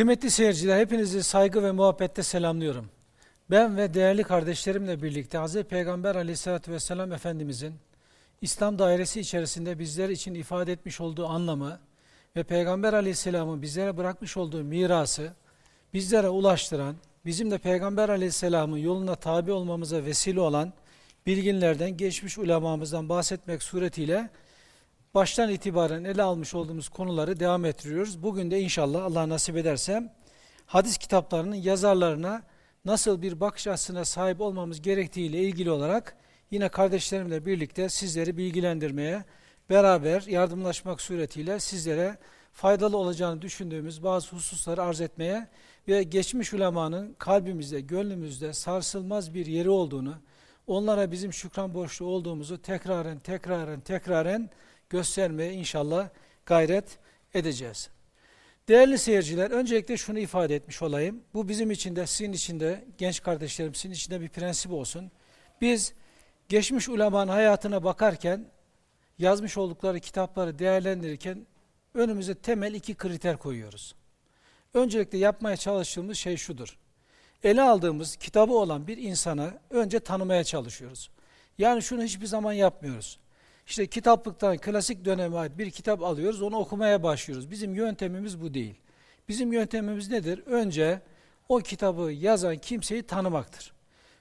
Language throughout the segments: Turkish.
Kıymetli seyirciler, hepinizi saygı ve muhabbette selamlıyorum. Ben ve değerli kardeşlerimle birlikte Hz. Peygamber aleyhissalatü vesselam Efendimizin İslam dairesi içerisinde bizler için ifade etmiş olduğu anlamı ve Peygamber aleyhisselamın bizlere bırakmış olduğu mirası bizlere ulaştıran, bizim de Peygamber aleyhisselamın yoluna tabi olmamıza vesile olan bilginlerden, geçmiş ulemamızdan bahsetmek suretiyle baştan itibaren ele almış olduğumuz konuları devam ettiriyoruz. Bugün de inşallah Allah nasip ederse hadis kitaplarının yazarlarına nasıl bir bakış açısına sahip olmamız gerektiği ile ilgili olarak yine kardeşlerimle birlikte sizleri bilgilendirmeye, beraber yardımlaşmak suretiyle sizlere faydalı olacağını düşündüğümüz bazı hususları arz etmeye ve geçmiş ulemanın kalbimizde, gönlümüzde sarsılmaz bir yeri olduğunu, onlara bizim şükran borçlu olduğumuzu tekraren, tekraren, tekraren göstermeye inşallah gayret edeceğiz. Değerli seyirciler, öncelikle şunu ifade etmiş olayım. Bu bizim için de, sizin için de, genç kardeşlerim sizin için de bir prensip olsun. Biz geçmiş ulemanın hayatına bakarken, yazmış oldukları kitapları değerlendirirken önümüze temel iki kriter koyuyoruz. Öncelikle yapmaya çalıştığımız şey şudur. Ele aldığımız kitabı olan bir insana önce tanımaya çalışıyoruz. Yani şunu hiçbir zaman yapmıyoruz. İşte kitaplıktan klasik döneme ait bir kitap alıyoruz, onu okumaya başlıyoruz. Bizim yöntemimiz bu değil. Bizim yöntemimiz nedir? Önce o kitabı yazan kimseyi tanımaktır.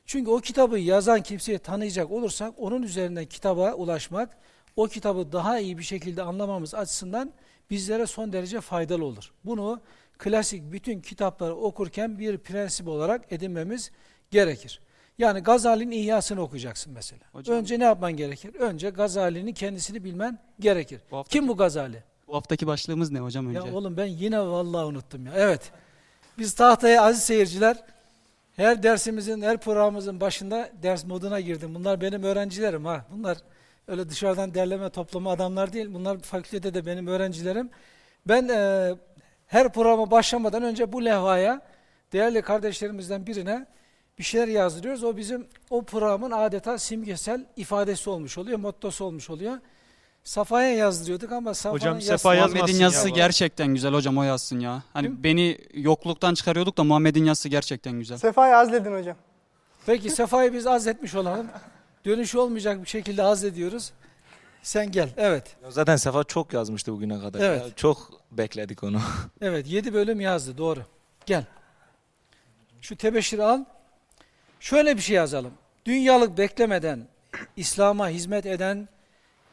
Çünkü o kitabı yazan kimseyi tanıyacak olursak onun üzerinden kitaba ulaşmak, o kitabı daha iyi bir şekilde anlamamız açısından bizlere son derece faydalı olur. Bunu klasik bütün kitapları okurken bir prensip olarak edinmemiz gerekir. Yani Gazali'nin İhyasını okuyacaksın mesela. Hocam, Önce ne yapman gerekir? Önce Gazali'nin kendisini bilmen gerekir. Bu haftaki, Kim bu Gazali? Bu haftaki başlığımız ne hocam önce? Ya oğlum ben yine vallahi unuttum ya. Evet. Biz tahtaya aziz seyirciler her dersimizin, her programımızın başında ders moduna girdim. Bunlar benim öğrencilerim ha. Bunlar öyle dışarıdan derleme toplama adamlar değil. Bunlar fakültede de benim öğrencilerim. Ben e, her programa başlamadan önce bu levhaya değerli kardeşlerimizden birine bir şeyler yazdırıyoruz. O bizim o programın adeta simgesel ifadesi olmuş oluyor, mottosu olmuş oluyor. Safa'ya yazdırıyorduk ama Safa'nın hocam, Sefa Muhammed'in yazısı ya gerçekten güzel hocam o yazsın ya. Hani Değil beni yokluktan çıkarıyorduk da Muhammed'in yazısı gerçekten güzel. Sefa'yı azledin hocam. Peki Sefa'yı biz azletmiş olalım. Dönüşü olmayacak bir şekilde azlediyoruz. Sen gel. Evet. Ya zaten Sefa çok yazmıştı bugüne kadar. Evet. Ya, çok bekledik onu. evet. Yedi bölüm yazdı. Doğru. Gel. Şu tebeşiri al. Şöyle bir şey yazalım. Dünyalık beklemeden İslam'a hizmet eden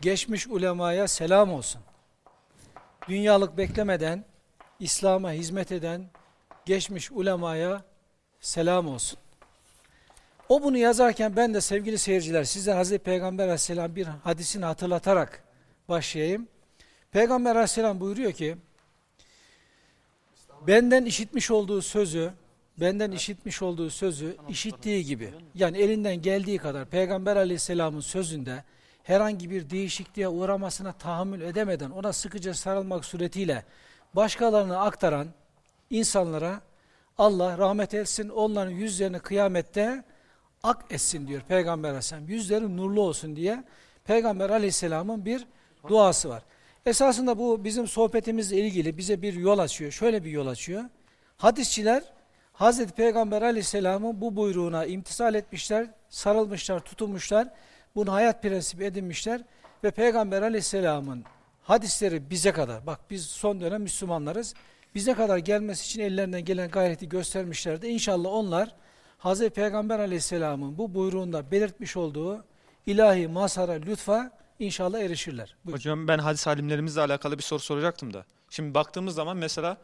geçmiş ulemaya selam olsun. Dünyalık beklemeden İslam'a hizmet eden geçmiş ulemaya selam olsun. O bunu yazarken ben de sevgili seyirciler size Hazreti Peygamber aleyhisselam bir hadisini hatırlatarak başlayayım. Peygamber aleyhisselam buyuruyor ki benden işitmiş olduğu sözü benden işitmiş olduğu sözü işittiği gibi yani elinden geldiği kadar Peygamber aleyhisselamın sözünde herhangi bir değişikliğe uğramasına tahammül edemeden ona sıkıca sarılmak suretiyle başkalarına aktaran insanlara Allah rahmet etsin onların yüzlerini kıyamette ak etsin diyor Peygamber aleyhisselam. Yüzleri nurlu olsun diye Peygamber aleyhisselamın bir duası var. Esasında bu bizim sohbetimizle ilgili bize bir yol açıyor. Şöyle bir yol açıyor. Hadisçiler Hazreti Peygamber aleyhisselamın bu buyruğuna imtisal etmişler, sarılmışlar, tutunmuşlar. Bunu hayat prensibi edinmişler ve Peygamber aleyhisselamın hadisleri bize kadar, bak biz son dönem Müslümanlarız, bize kadar gelmesi için ellerinden gelen gayreti göstermişlerdi. İnşallah onlar Hazreti Peygamber aleyhisselamın bu buyruğunda belirtmiş olduğu ilahi mazhara, lütfa inşallah erişirler. Buyurun. Hocam ben hadis alimlerimizle alakalı bir soru soracaktım da. Şimdi baktığımız zaman mesela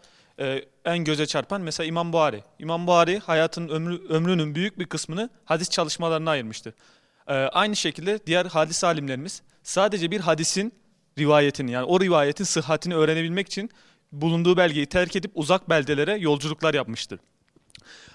e, en göze çarpan mesela İmam Buhari. İmam Buhari hayatının ömrü, ömrünün büyük bir kısmını hadis çalışmalarına ayırmıştır. E, aynı şekilde diğer hadis alimlerimiz sadece bir hadisin rivayetini yani o rivayetin sıhhatini öğrenebilmek için bulunduğu belgeyi terk edip uzak beldelere yolculuklar yapmıştır.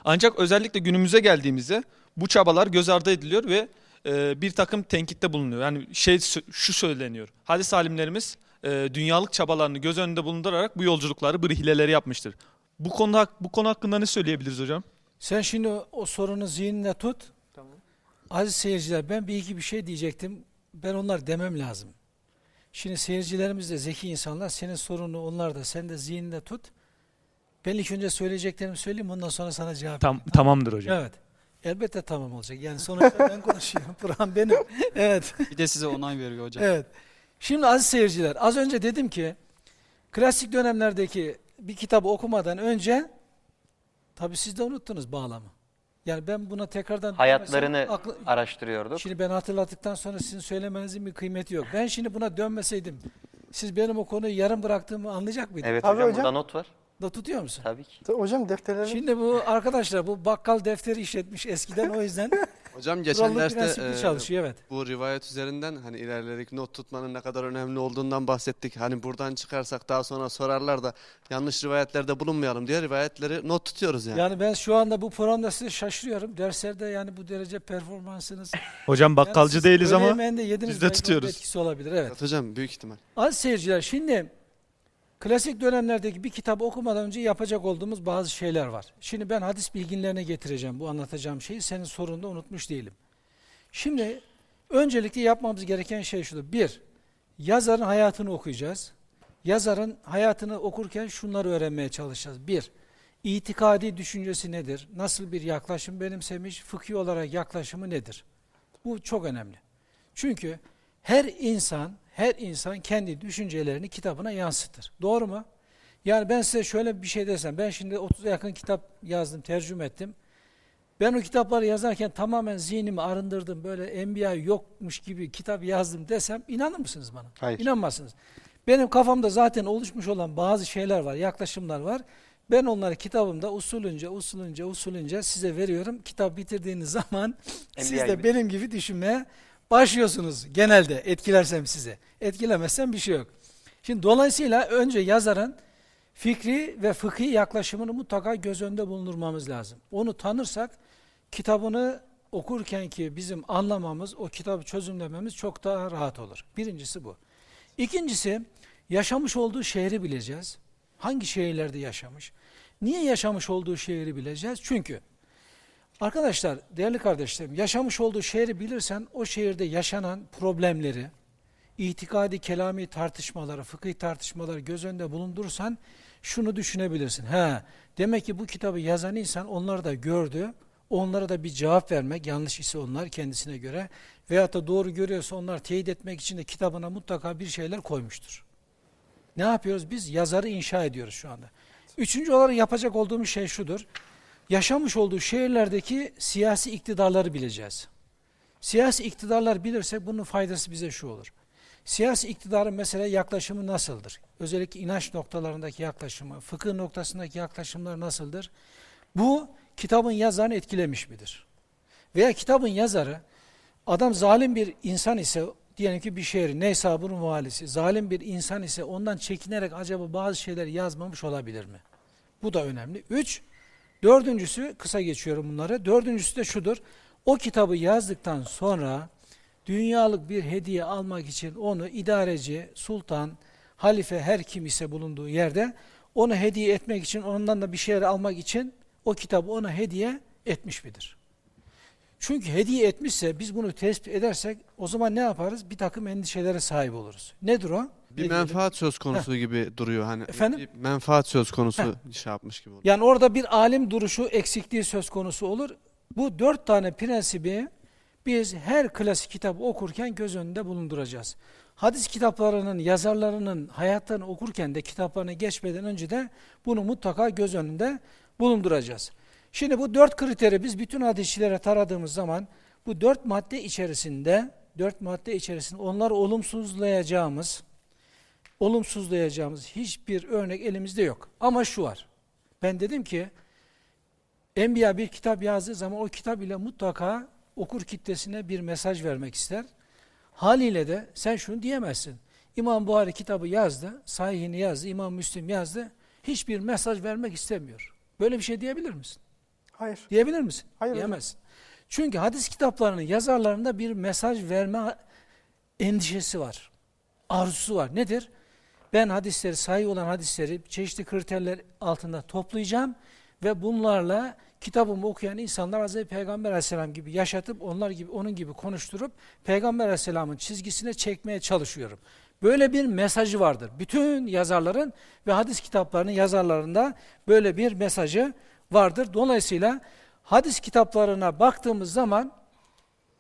Ancak özellikle günümüze geldiğimizde bu çabalar göz ardı ediliyor ve e, bir takım tenkitte bulunuyor. Yani şey şu söyleniyor. Hadis alimlerimiz e, dünyalık çabalarını göz önünde bulundurarak bu yolculukları, bu rihileleri yapmıştır. Bu konu, bu konu hakkında ne söyleyebiliriz hocam? Sen şimdi o, o sorunu zihninde tut. Tamam. Aziz seyirciler ben bir iki bir şey diyecektim. Ben onlar demem lazım. Şimdi seyircilerimiz de zeki insanlar. Senin sorunu onlar da sen de zihninde tut. Ben ilk önce söyleyeceklerimi söyleyeyim ondan sonra sana cevap Tam, vereyim. tamamdır hocam. Evet. Elbette tamam olacak. Yani sonuçta ben konuşuyorum. Program benim. Evet. Bir de size onay veriyor hocam. Evet. Şimdi aziz seyirciler, az önce dedim ki klasik dönemlerdeki bir kitabı okumadan önce tabii siz de unuttunuz bağlamı. Yani ben buna tekrardan Hayatlarını aklı- araştırıyorduk. Şimdi ben hatırlattıktan sonra sizin söylemenizin bir kıymeti yok. Ben şimdi buna dönmeseydim siz benim o konuyu yarım bıraktığımı anlayacak mıydınız? Evet Tabii hocam, hocam. burada not var. Da tutuyor musun? Tabii ki. Hocam defterleri Şimdi bu arkadaşlar bu bakkal defteri işletmiş eskiden o yüzden Hocam geçen derste prensipli e, çalışıyor evet. bu rivayet üzerinden hani ilerledik not tutmanın ne kadar önemli olduğundan bahsettik. Hani buradan çıkarsak daha sonra sorarlar da yanlış rivayetlerde bulunmayalım diye rivayetleri not tutuyoruz yani. Yani ben şu anda bu programda size şaşırıyorum. Derslerde yani bu derece performansınız. Hocam bakkalcı Yani siz değiliz ama öğleyemeyen de yediniz biz de belki onun tutuyoruz. Etkisi olabilir evet. Evet hocam büyük ihtimal. Aziz seyirciler şimdi klasik dönemlerdeki bir kitap okumadan önce yapacak olduğumuz bazı şeyler var. Şimdi ben hadis bilginlerine getireceğim bu anlatacağım şeyi. Senin sorunda unutmuş değilim. Şimdi öncelikle yapmamız gereken şey şudur. Bir, yazarın hayatını okuyacağız. Yazarın hayatını okurken şunları öğrenmeye çalışacağız. Bir, itikadi düşüncesi nedir? Nasıl bir yaklaşım benimsemiş? Fıkhi olarak yaklaşımı nedir? Bu çok önemli. Çünkü her insan, her insan kendi düşüncelerini kitabına yansıtır. Doğru mu? Yani ben size şöyle bir şey desem, ben şimdi 30'a yakın kitap yazdım, tercüme ettim. Ben o kitapları yazarken tamamen zihnimi arındırdım, böyle enbiya yokmuş gibi kitap yazdım desem, inanır mısınız bana? Hayır. İnanmazsınız. Benim kafamda zaten oluşmuş olan bazı şeyler var, yaklaşımlar var. Ben onları kitabımda usulünce, usulünce, usulünce size veriyorum. Kitap bitirdiğiniz zaman siz de gibi. benim gibi düşünmeye başlıyorsunuz genelde etkilersem size. Etkilemezsem bir şey yok. Şimdi dolayısıyla önce yazarın fikri ve fıkhi yaklaşımını mutlaka göz önünde bulundurmamız lazım. Onu tanırsak kitabını okurken ki bizim anlamamız, o kitabı çözümlememiz çok daha rahat olur. Birincisi bu. İkincisi yaşamış olduğu şehri bileceğiz. Hangi şehirlerde yaşamış? Niye yaşamış olduğu şehri bileceğiz? Çünkü arkadaşlar, değerli kardeşlerim, yaşamış olduğu şehri bilirsen o şehirde yaşanan problemleri, itikadi kelami tartışmaları, fıkıh tartışmaları göz önünde bulundurursan şunu düşünebilirsin. He, demek ki bu kitabı yazan insan onları da gördü. Onlara da bir cevap vermek, yanlış ise onlar kendisine göre veyahut da doğru görüyorsa onlar teyit etmek için de kitabına mutlaka bir şeyler koymuştur. Ne yapıyoruz? Biz yazarı inşa ediyoruz şu anda. Üçüncü olarak yapacak olduğumuz şey şudur. Yaşamış olduğu şehirlerdeki siyasi iktidarları bileceğiz. Siyasi iktidarlar bilirsek bunun faydası bize şu olur. Siyasi iktidarın mesela yaklaşımı nasıldır? Özellikle inanç noktalarındaki yaklaşımı, fıkıh noktasındaki yaklaşımlar nasıldır? Bu kitabın yazarını etkilemiş midir? Veya kitabın yazarı adam zalim bir insan ise diyelim ki bir şehrin neyse bunun valisi zalim bir insan ise ondan çekinerek acaba bazı şeyler yazmamış olabilir mi? Bu da önemli. Üç, dördüncüsü kısa geçiyorum bunları. Dördüncüsü de şudur. O kitabı yazdıktan sonra dünyalık bir hediye almak için onu idareci, sultan, halife her kim ise bulunduğu yerde onu hediye etmek için ondan da bir şeyler almak için o kitabı ona hediye etmiş midir? Çünkü hediye etmişse biz bunu tespit edersek o zaman ne yaparız? Bir takım endişelere sahip oluruz. Nedir o? Bir menfaat söz konusu gibi duruyor hani. Efendim? Bir menfaat söz konusu şey yapmış gibi oluyor. Yani orada bir alim duruşu eksikliği söz konusu olur. Bu dört tane prensibi biz her klasik kitabı okurken göz önünde bulunduracağız. Hadis kitaplarının yazarlarının hayatlarını okurken de kitaplarına geçmeden önce de bunu mutlaka göz önünde bulunduracağız. Şimdi bu dört kriteri biz bütün hadisçilere taradığımız zaman bu dört madde içerisinde dört madde içerisinde onları olumsuzlayacağımız olumsuzlayacağımız hiçbir örnek elimizde yok. Ama şu var. Ben dedim ki Enbiya bir kitap yazdığı zaman o kitap ile mutlaka okur kitlesine bir mesaj vermek ister. Haliyle de sen şunu diyemezsin. İmam Buhari kitabı yazdı, sahihini yazdı, İmam Müslim yazdı. Hiçbir mesaj vermek istemiyor. Böyle bir şey diyebilir misin? hayır. Diyebilir misin? Hayır hocam. Diyemezsin. Çünkü hadis kitaplarının yazarlarında bir mesaj verme endişesi var. Arzusu var. Nedir? Ben hadisleri, sahih olan hadisleri çeşitli kriterler altında toplayacağım ve bunlarla kitabımı okuyan insanlar Hazreti Peygamber Aleyhisselam gibi yaşatıp onlar gibi onun gibi konuşturup Peygamber Aleyhisselam'ın çizgisine çekmeye çalışıyorum. Böyle bir mesajı vardır. Bütün yazarların ve hadis kitaplarının yazarlarında böyle bir mesajı vardır. Dolayısıyla hadis kitaplarına baktığımız zaman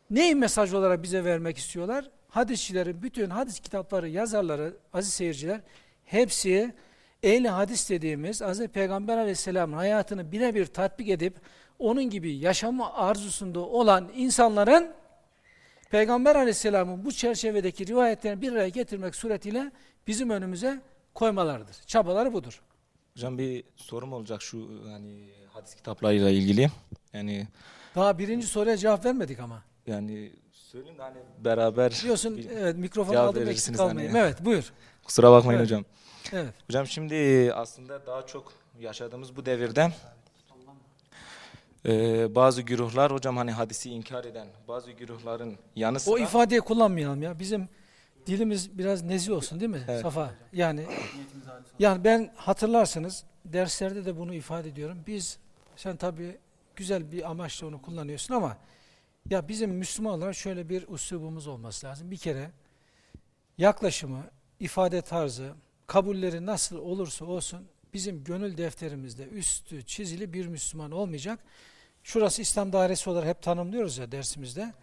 neyi mesaj olarak bize vermek istiyorlar? Hadisçilerin bütün hadis kitapları yazarları, aziz seyirciler hepsi ehli hadis dediğimiz Hz. Peygamber aleyhisselamın hayatını birebir tatbik edip onun gibi yaşama arzusunda olan insanların Peygamber aleyhisselamın bu çerçevedeki rivayetlerini bir araya getirmek suretiyle bizim önümüze koymalarıdır. Çabaları budur. Hocam bir sorum olacak şu hani hadis kitaplarıyla ilgili. Yani Daha birinci soruya cevap vermedik ama. yani söyleyeyim de hani beraber Biliyorsun bir- evet mikrofonu cevap aldım eksik verirsiniz kalmayayım. hani. Evet buyur. kusura bakmayın Evet. hocam. Evet. Hocam şimdi aslında daha çok yaşadığımız bu devirde e, bazı güruhlar hocam hani hadisi inkar eden bazı güruhların yanı sıra O ifadeyi kullanmayalım ya. Bizim dilimiz biraz nezih olsun değil mi Evet. Safa? Yani yani ben hatırlarsınız derslerde de bunu ifade ediyorum. Biz sen tabii güzel bir amaçla onu kullanıyorsun ama ya bizim Müslüman olarak şöyle bir üslubumuz olması lazım. Bir kere yaklaşımı, ifade tarzı, kabulleri nasıl olursa olsun bizim gönül defterimizde üstü çizili bir Müslüman olmayacak. Şurası İslam dairesi olarak hep tanımlıyoruz ya dersimizde.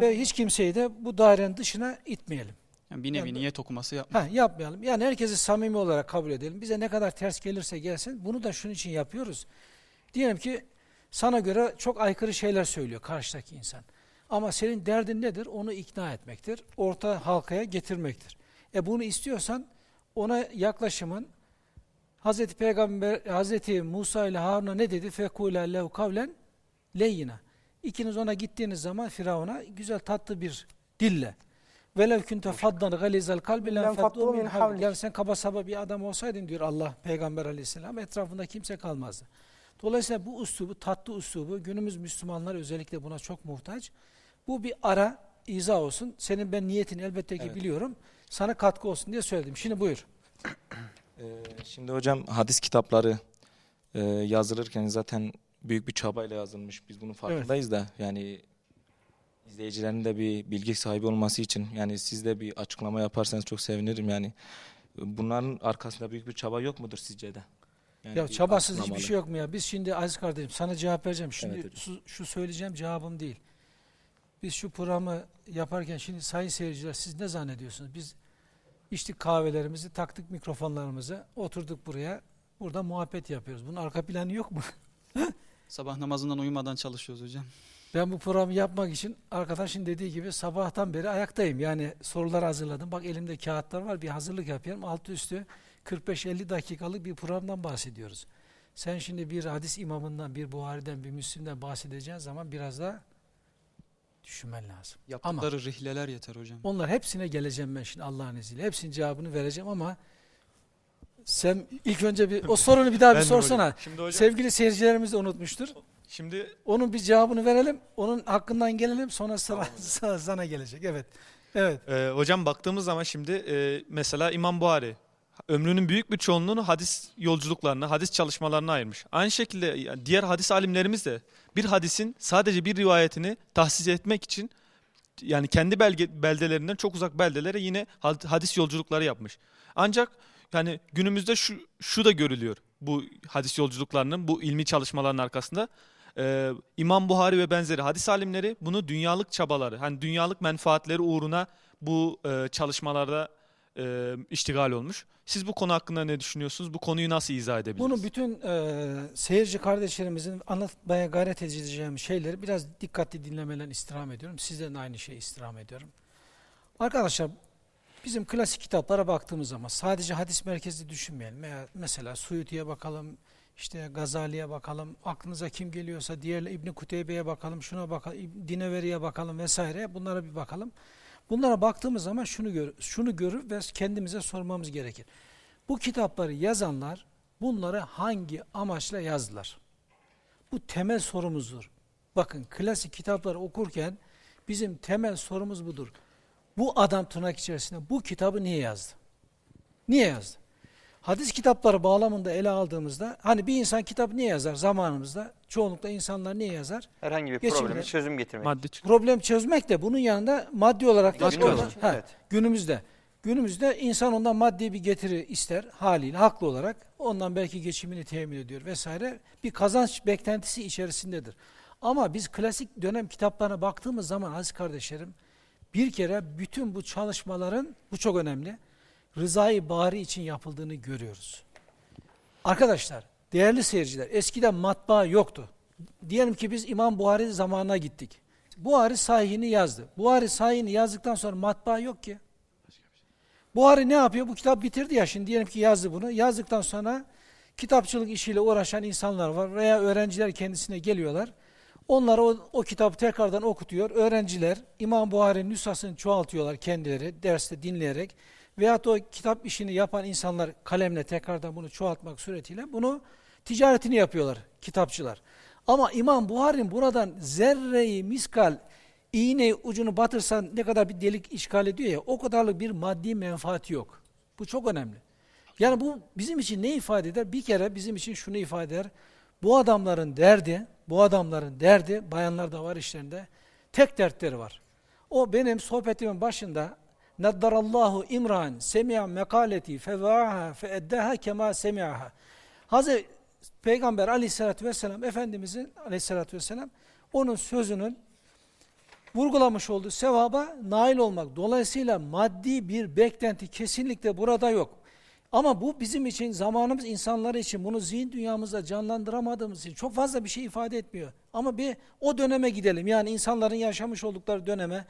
Ve hiç kimseyi de bu dairenin dışına itmeyelim. Yani bir nevi Yani- niyet okuması yapmak. Ha, yapmayalım. Yani herkesi samimi olarak kabul edelim. Bize ne kadar ters gelirse gelsin bunu da şunun için yapıyoruz. Diyelim ki sana göre çok aykırı şeyler söylüyor karşıdaki insan. Ama senin derdin nedir? Onu ikna etmektir. Orta halkaya getirmektir. E bunu istiyorsan ona yaklaşımın Hazreti Peygamber Hazreti Musa ile Harun'a ne dedi? Fekula lehu kavlen leyyina. İkiniz ona gittiğiniz zaman Firavun'a güzel tatlı bir dille Velev kunte faddan galizal kalbi len faddu min havlik. Yani sen kaba saba bir adam olsaydın diyor Allah Peygamber aleyhisselam etrafında kimse kalmazdı. Dolayısıyla bu üslubu, tatlı üslubu günümüz Müslümanlar özellikle buna çok muhtaç. Bu bir ara izah olsun. Senin ben niyetini elbette ki Evet. biliyorum. Sana katkı olsun diye söyledim. Şimdi buyur. Ee, şimdi hocam hadis kitapları e, yazılırken zaten büyük bir çabayla yazılmış. Biz bunun farkındayız da yani izleyicilerin de bir bilgi sahibi olması için yani siz de bir açıklama yaparsanız çok sevinirim yani. Bunların arkasında büyük bir çaba yok mudur sizce de? Yani ya çabasız hiçbir şey yok mu ya? Biz şimdi aziz kardeşim sana cevap vereceğim. Şimdi Evet hocam. şu, şu söyleyeceğim cevabım değil. Biz şu programı yaparken şimdi sayın seyirciler siz ne zannediyorsunuz? Biz içtik kahvelerimizi, taktık mikrofonlarımızı, oturduk buraya. Burada muhabbet yapıyoruz. Bunun arka planı yok mu? Sabah namazından uyumadan çalışıyoruz hocam. Ben bu programı yapmak için arkadaşın dediği gibi sabahtan beri ayaktayım. Yani sorular hazırladım. Bak elimde kağıtlar var. Bir hazırlık yapıyorum. Altı üstü 45-50 dakikalık bir programdan bahsediyoruz. Sen şimdi bir hadis imamından, bir Buhari'den, bir Müslim'den bahsedeceğin zaman biraz daha düşünmen lazım. Yaptıkları rihleler yeter hocam. Onlar hepsine geleceğim ben şimdi Allah'ın izniyle. Hepsinin cevabını vereceğim ama sen ilk önce bir o sorunu bir daha bir sorsana. hocam. Şimdi hocam, Sevgili seyircilerimiz de unutmuştur. şimdi Onun bir cevabını verelim. Onun hakkından gelelim. Sonra sana, sana, sana gelecek. Evet. Evet. Ee, hocam baktığımız zaman şimdi e, mesela İmam Buhari ömrünün büyük bir çoğunluğunu hadis yolculuklarına, hadis çalışmalarına ayırmış. Aynı şekilde diğer hadis alimlerimiz de bir hadisin sadece bir rivayetini tahsis etmek için yani kendi belge, beldelerinden çok uzak beldelere yine had- hadis yolculukları yapmış. Ancak yani günümüzde şu şu da görülüyor bu hadis yolculuklarının bu ilmi çalışmaların arkasında. Ee, İmam Buhari ve benzeri hadis alimleri bunu dünyalık çabaları, hani dünyalık menfaatleri uğruna bu e, çalışmalarda e, iştigal olmuş. Siz bu konu hakkında ne düşünüyorsunuz? Bu konuyu nasıl izah edebiliriz? Bunu bütün e, seyirci kardeşlerimizin anlatmaya gayret edeceğim şeyleri biraz dikkatli dinlemelerini istirham ediyorum. Sizden de aynı şeyi istirham ediyorum. Arkadaşlar bizim klasik kitaplara baktığımız zaman sadece hadis merkezli düşünmeyelim. Mesela Suyuti'ye bakalım, işte Gazali'ye bakalım, aklınıza kim geliyorsa diğer İbni Kuteybe'ye bakalım, şuna bakalım, Dineveri'ye bakalım vesaire. Bunlara bir bakalım. Bunlara baktığımız zaman şunu gör, şunu görür ve kendimize sormamız gerekir. Bu kitapları yazanlar bunları hangi amaçla yazdılar? Bu temel sorumuzdur. Bakın klasik kitapları okurken bizim temel sorumuz budur. Bu adam tırnak içerisinde bu kitabı niye yazdı? Niye yazdı? Hadis kitapları bağlamında ele aldığımızda hani bir insan kitap niye yazar zamanımızda? Çoğunlukla insanlar niye yazar? Herhangi bir Geçimde- problemi çözüm getirmek. Maddi çık- Problem çözmek de bunun yanında maddi olarak da ha, Evet. günümüzde. Günümüzde insan ondan maddi bir getiri ister haliyle haklı olarak. Ondan belki geçimini temin ediyor vesaire. Bir kazanç beklentisi içerisindedir. Ama biz klasik dönem kitaplarına baktığımız zaman aziz kardeşlerim bir kere bütün bu çalışmaların bu çok önemli. Rızayı bari için yapıldığını görüyoruz. Arkadaşlar, değerli seyirciler, eskiden matbaa yoktu. Diyelim ki biz İmam Buhari zamanına gittik. Buhari sahihini yazdı. Buhari sahihini yazdıktan sonra matbaa yok ki. Buhari ne yapıyor? Bu kitap bitirdi ya şimdi diyelim ki yazdı bunu. Yazdıktan sonra kitapçılık işiyle uğraşan insanlar var veya öğrenciler kendisine geliyorlar. Onlara o, o kitabı tekrardan okutuyor. Öğrenciler İmam Buhari'nin nüshasını çoğaltıyorlar kendileri derste dinleyerek. Veyahut o kitap işini yapan insanlar kalemle tekrardan bunu çoğaltmak suretiyle bunu ticaretini yapıyorlar kitapçılar. Ama İmam Buhari'nin buradan zerreyi miskal iğne ucunu batırsan ne kadar bir delik işgal ediyor ya o kadarlık bir maddi menfaati yok. Bu çok önemli. Yani bu bizim için ne ifade eder? Bir kere bizim için şunu ifade eder. Bu adamların derdi, bu adamların derdi, bayanlar da var işlerinde, tek dertleri var. O benim sohbetimin başında Naddarallahu imran semi'a mekaleti fevâha feeddaha kema semi'aha. Hazreti Peygamber aleyhissalatü vesselam Efendimizin aleyhissalatü vesselam onun sözünün vurgulamış olduğu sevaba nail olmak. Dolayısıyla maddi bir beklenti kesinlikle burada yok. Ama bu bizim için, zamanımız insanları için bunu zihin dünyamızda canlandıramadığımız için çok fazla bir şey ifade etmiyor. Ama bir o döneme gidelim. Yani insanların yaşamış oldukları döneme,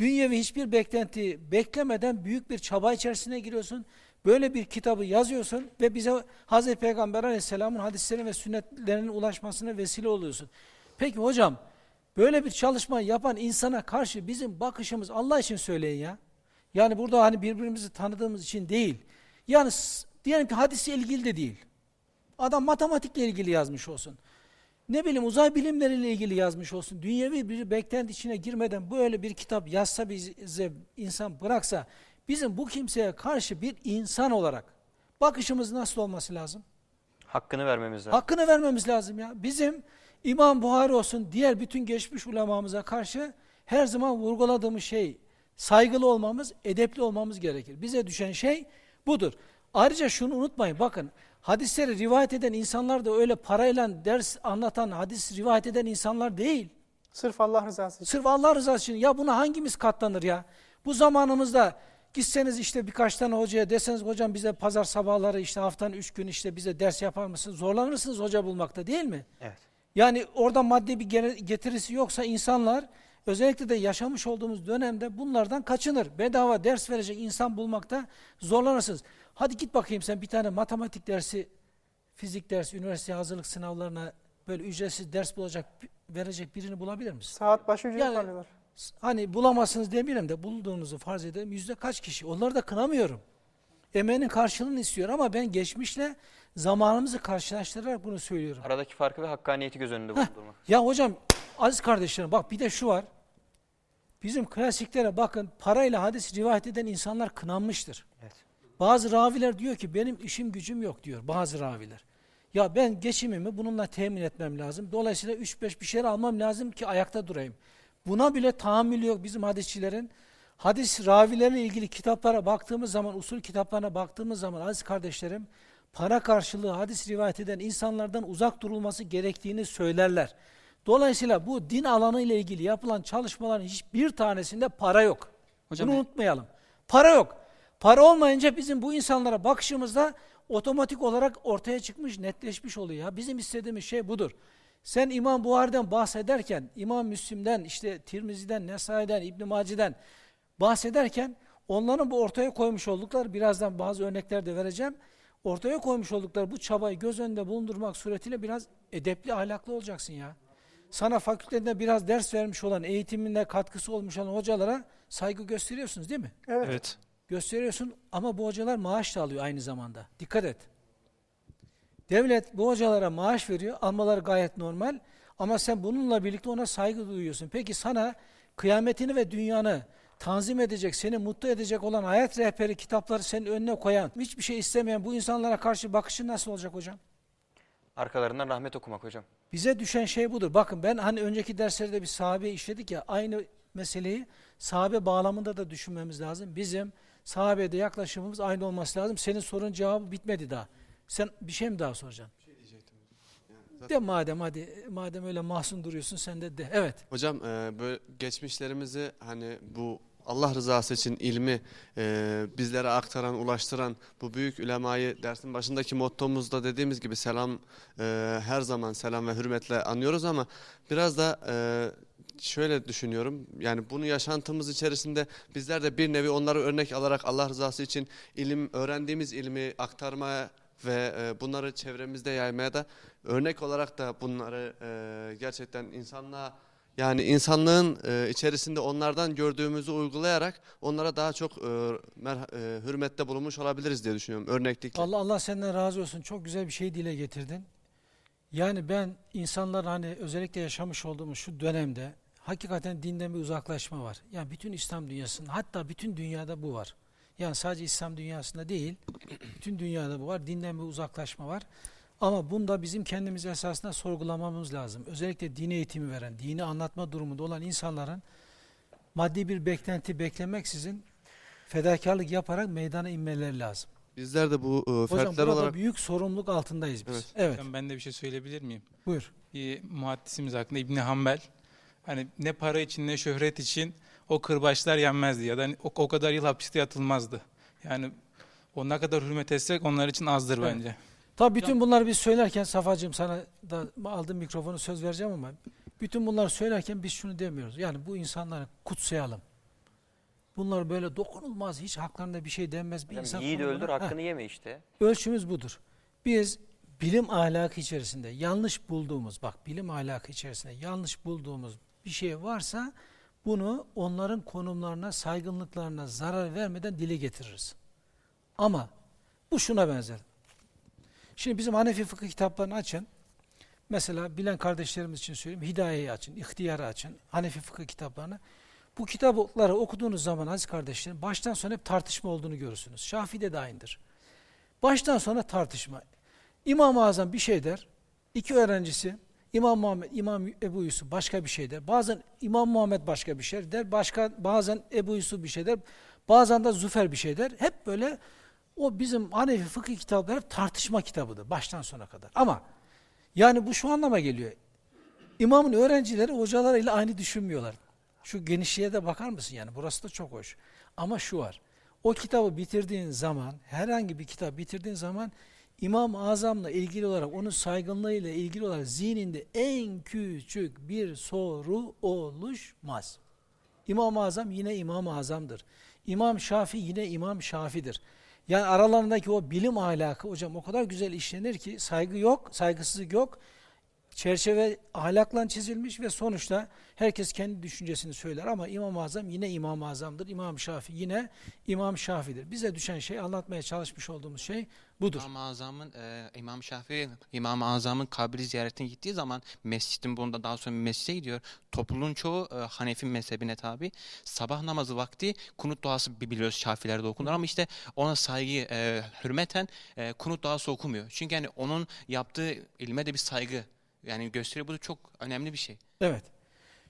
dünyevi hiçbir beklenti beklemeden büyük bir çaba içerisine giriyorsun. Böyle bir kitabı yazıyorsun ve bize Hazreti Peygamber Aleyhisselam'ın hadislerine ve sünnetlerinin ulaşmasına vesile oluyorsun. Peki hocam, böyle bir çalışma yapan insana karşı bizim bakışımız Allah için söyleyin ya. Yani burada hani birbirimizi tanıdığımız için değil. Yani diyelim ki hadisle ilgili de değil. Adam matematikle ilgili yazmış olsun. Ne bileyim uzay bilimleriyle ilgili yazmış olsun. Dünyevi bir beklenti içine girmeden böyle bir kitap yazsa bize insan bıraksa bizim bu kimseye karşı bir insan olarak bakışımız nasıl olması lazım? Hakkını vermemiz lazım. Hakkını vermemiz lazım ya. Bizim İmam Buhari olsun diğer bütün geçmiş ulemamıza karşı her zaman vurguladığımız şey saygılı olmamız, edepli olmamız gerekir. Bize düşen şey budur. Ayrıca şunu unutmayın bakın hadisleri rivayet eden insanlar da öyle parayla ders anlatan, hadis rivayet eden insanlar değil. Sırf Allah rızası için. Sırf Allah rızası için. Ya buna hangimiz katlanır ya? Bu zamanımızda gitseniz işte birkaç tane hocaya deseniz hocam bize pazar sabahları işte haftanın üç gün işte bize ders yapar mısınız? Zorlanırsınız hoca bulmakta değil mi? Evet. Yani orada maddi bir getirisi yoksa insanlar özellikle de yaşamış olduğumuz dönemde bunlardan kaçınır. Bedava ders verecek insan bulmakta zorlanırsınız. Hadi git bakayım sen bir tane matematik dersi, fizik dersi, üniversite hazırlık sınavlarına böyle ücretsiz ders bulacak, verecek birini bulabilir misin? Saat başı ücret Yani- alıyorlar. Hani bulamazsınız demeyelim de bulduğunuzu farz edelim. Yüzde kaç kişi? Onları da kınamıyorum. Emeğinin karşılığını istiyor ama ben geçmişle zamanımızı karşılaştırarak bunu söylüyorum. Aradaki farkı ve hakkaniyeti göz önünde bulundurmak. Ya hocam aziz kardeşlerim bak bir de şu var. Bizim klasiklere bakın parayla hadis rivayet eden insanlar kınanmıştır. Evet. Bazı raviler diyor ki benim işim gücüm yok diyor bazı raviler. Ya ben geçimimi bununla temin etmem lazım. Dolayısıyla 3-5 bir şeyler almam lazım ki ayakta durayım. Buna bile tahammül yok bizim hadisçilerin. Hadis ravilerle ilgili kitaplara baktığımız zaman, usul kitaplarına baktığımız zaman aziz kardeşlerim, para karşılığı hadis rivayet eden insanlardan uzak durulması gerektiğini söylerler. Dolayısıyla bu din alanı ile ilgili yapılan çalışmaların hiçbir tanesinde para yok. Hocam, Bunu unutmayalım. Para yok. Para olmayınca bizim bu insanlara bakışımızda otomatik olarak ortaya çıkmış, netleşmiş oluyor. Ya bizim istediğimiz şey budur. Sen İmam Buhari'den bahsederken, İmam Müslim'den, işte Tirmizi'den, Nesai'den, İbn Maci'den bahsederken onların bu ortaya koymuş oldukları, birazdan bazı örnekler de vereceğim, ortaya koymuş oldukları bu çabayı göz önünde bulundurmak suretiyle biraz edepli, ahlaklı olacaksın ya. Sana fakültede biraz ders vermiş olan, eğitiminde katkısı olmuş olan hocalara saygı gösteriyorsunuz değil mi? Evet. Evet. Gösteriyorsun ama bu hocalar maaş da alıyor aynı zamanda. Dikkat et. Devlet bu hocalara maaş veriyor, almaları gayet normal. Ama sen bununla birlikte ona saygı duyuyorsun. Peki sana kıyametini ve dünyanı tanzim edecek, seni mutlu edecek olan hayat rehberi kitapları senin önüne koyan, hiçbir şey istemeyen bu insanlara karşı bakışın nasıl olacak hocam? Arkalarından rahmet okumak hocam. Bize düşen şey budur. Bakın ben hani önceki derslerde bir sahabe işledik ya aynı meseleyi sahabe bağlamında da düşünmemiz lazım. Bizim sahabeye de yaklaşımımız aynı olması lazım. Senin sorun cevabı bitmedi daha. Sen bir şey mi daha soracaksın? De madem hadi madem öyle mahzun duruyorsun sen de de. Evet. Hocam e, böyle geçmişlerimizi hani bu Allah rızası için ilmi e, bizlere aktaran, ulaştıran bu büyük ulemayı dersin başındaki mottomuzda dediğimiz gibi selam e, her zaman selam ve hürmetle anıyoruz ama biraz da e, şöyle düşünüyorum. Yani bunu yaşantımız içerisinde bizler de bir nevi onları örnek alarak Allah rızası için ilim öğrendiğimiz ilmi aktarmaya ve e, bunları çevremizde yaymaya da örnek olarak da bunları e, gerçekten insanlığa yani insanlığın e, içerisinde onlardan gördüğümüzü uygulayarak onlara daha çok hürmette bulunmuş olabiliriz diye düşünüyorum. Örneklikle. Allah Allah senden razı olsun. Çok güzel bir şey dile getirdin. Yani ben insanlar hani özellikle yaşamış olduğumuz şu dönemde hakikaten dinden bir uzaklaşma var. Yani bütün İslam dünyasında hatta bütün dünyada bu var. Yani sadece İslam dünyasında değil, bütün dünyada bu var. Dinden bir uzaklaşma var. Ama bunda bizim kendimiz esasında sorgulamamız lazım. Özellikle dini eğitimi veren, dini anlatma durumunda olan insanların maddi bir beklenti beklemeksizin fedakarlık yaparak meydana inmeleri lazım. Bizler de bu e, Hocam fertler burada olarak büyük sorumluluk altındayız biz. Evet. Evet. Hocam ben de bir şey söyleyebilir miyim? Buyur. Bir muhaddisimiz hakkında İbni Hanbel. Hani ne para için ne şöhret için o kırbaçlar yenmezdi ya da hani o, o kadar yıl hapiste yatılmazdı. Yani o ne kadar hürmet etsek onlar için azdır Evet. bence. Tabii bütün bunları biz söylerken Safacığım sana da aldığım mikrofonu söz vereceğim ama bütün bunları söylerken biz şunu demiyoruz. Yani bu insanları kutsayalım. Bunlar böyle dokunulmaz, hiç haklarında bir şey denmez bir Hocam insan. konumuna- öldür hakkını yeme işte. Ölçümüz budur. Biz bilim ahlakı içerisinde yanlış bulduğumuz, bak bilim ahlakı içerisinde yanlış bulduğumuz bir şey varsa bunu onların konumlarına, saygınlıklarına zarar vermeden dile getiririz. Ama bu şuna benzer. Şimdi bizim Hanefi fıkıh kitaplarını açın. Mesela bilen kardeşlerimiz için söyleyeyim. Hidayeyi açın, ihtiyarı açın. Hanefi fıkıh kitaplarını. Bu kitapları okuduğunuz zaman aziz kardeşlerim baştan sona hep tartışma olduğunu görürsünüz. Şafii'de de aynıdır. Baştan sona tartışma. İmam-ı Azam bir şey der, iki öğrencisi İmam Muhammed, İmam Ebu Yusuf başka bir şey der. Bazen İmam Muhammed başka bir şey der, başka bazen Ebu Yusuf bir şey der, bazen de Züfer bir şey der. Hep böyle o bizim Hanefi fıkıh kitapları hep tartışma kitabıdır baştan sona kadar. Ama yani bu şu anlama geliyor. İmamın öğrencileri hocalarıyla aynı düşünmüyorlar. Şu genişliğe de bakar mısın yani? Burası da çok hoş. Ama şu var. O kitabı bitirdiğin zaman, herhangi bir kitap bitirdiğin zaman İmam-ı Azam'la ilgili olarak, onun saygınlığıyla ilgili olarak zihninde en küçük bir soru oluşmaz. İmam-ı Azam yine İmam-ı Azam'dır. İmam Şafi yine İmam Şafi'dir. Yani aralarındaki o bilim ahlakı hocam o kadar güzel işlenir ki saygı yok, saygısızlık yok. Çerçeve ahlakla çizilmiş ve sonuçta herkes kendi düşüncesini söyler ama İmam-ı Azam yine İmam-ı Azam'dır. İmam Şafi yine İmam Şafi'dir. Bize düşen şey anlatmaya çalışmış olduğumuz şey budur. İmam-ı Azam'ın e, İmam Şafii İmam-ı Azam'ın kabri ziyaretine gittiği zaman mescidin bunda daha sonra mescide gidiyor. Topluluğun çoğu e, Hanefi mezhebine tabi. Sabah namazı vakti kunut duası bi- biliyoruz Şafilerde okunur ama işte ona saygı e, hürmeten e, kunut duası okumuyor. Çünkü yani onun yaptığı ilme de bir saygı yani gösteriyor. Bu da çok önemli bir şey. Evet.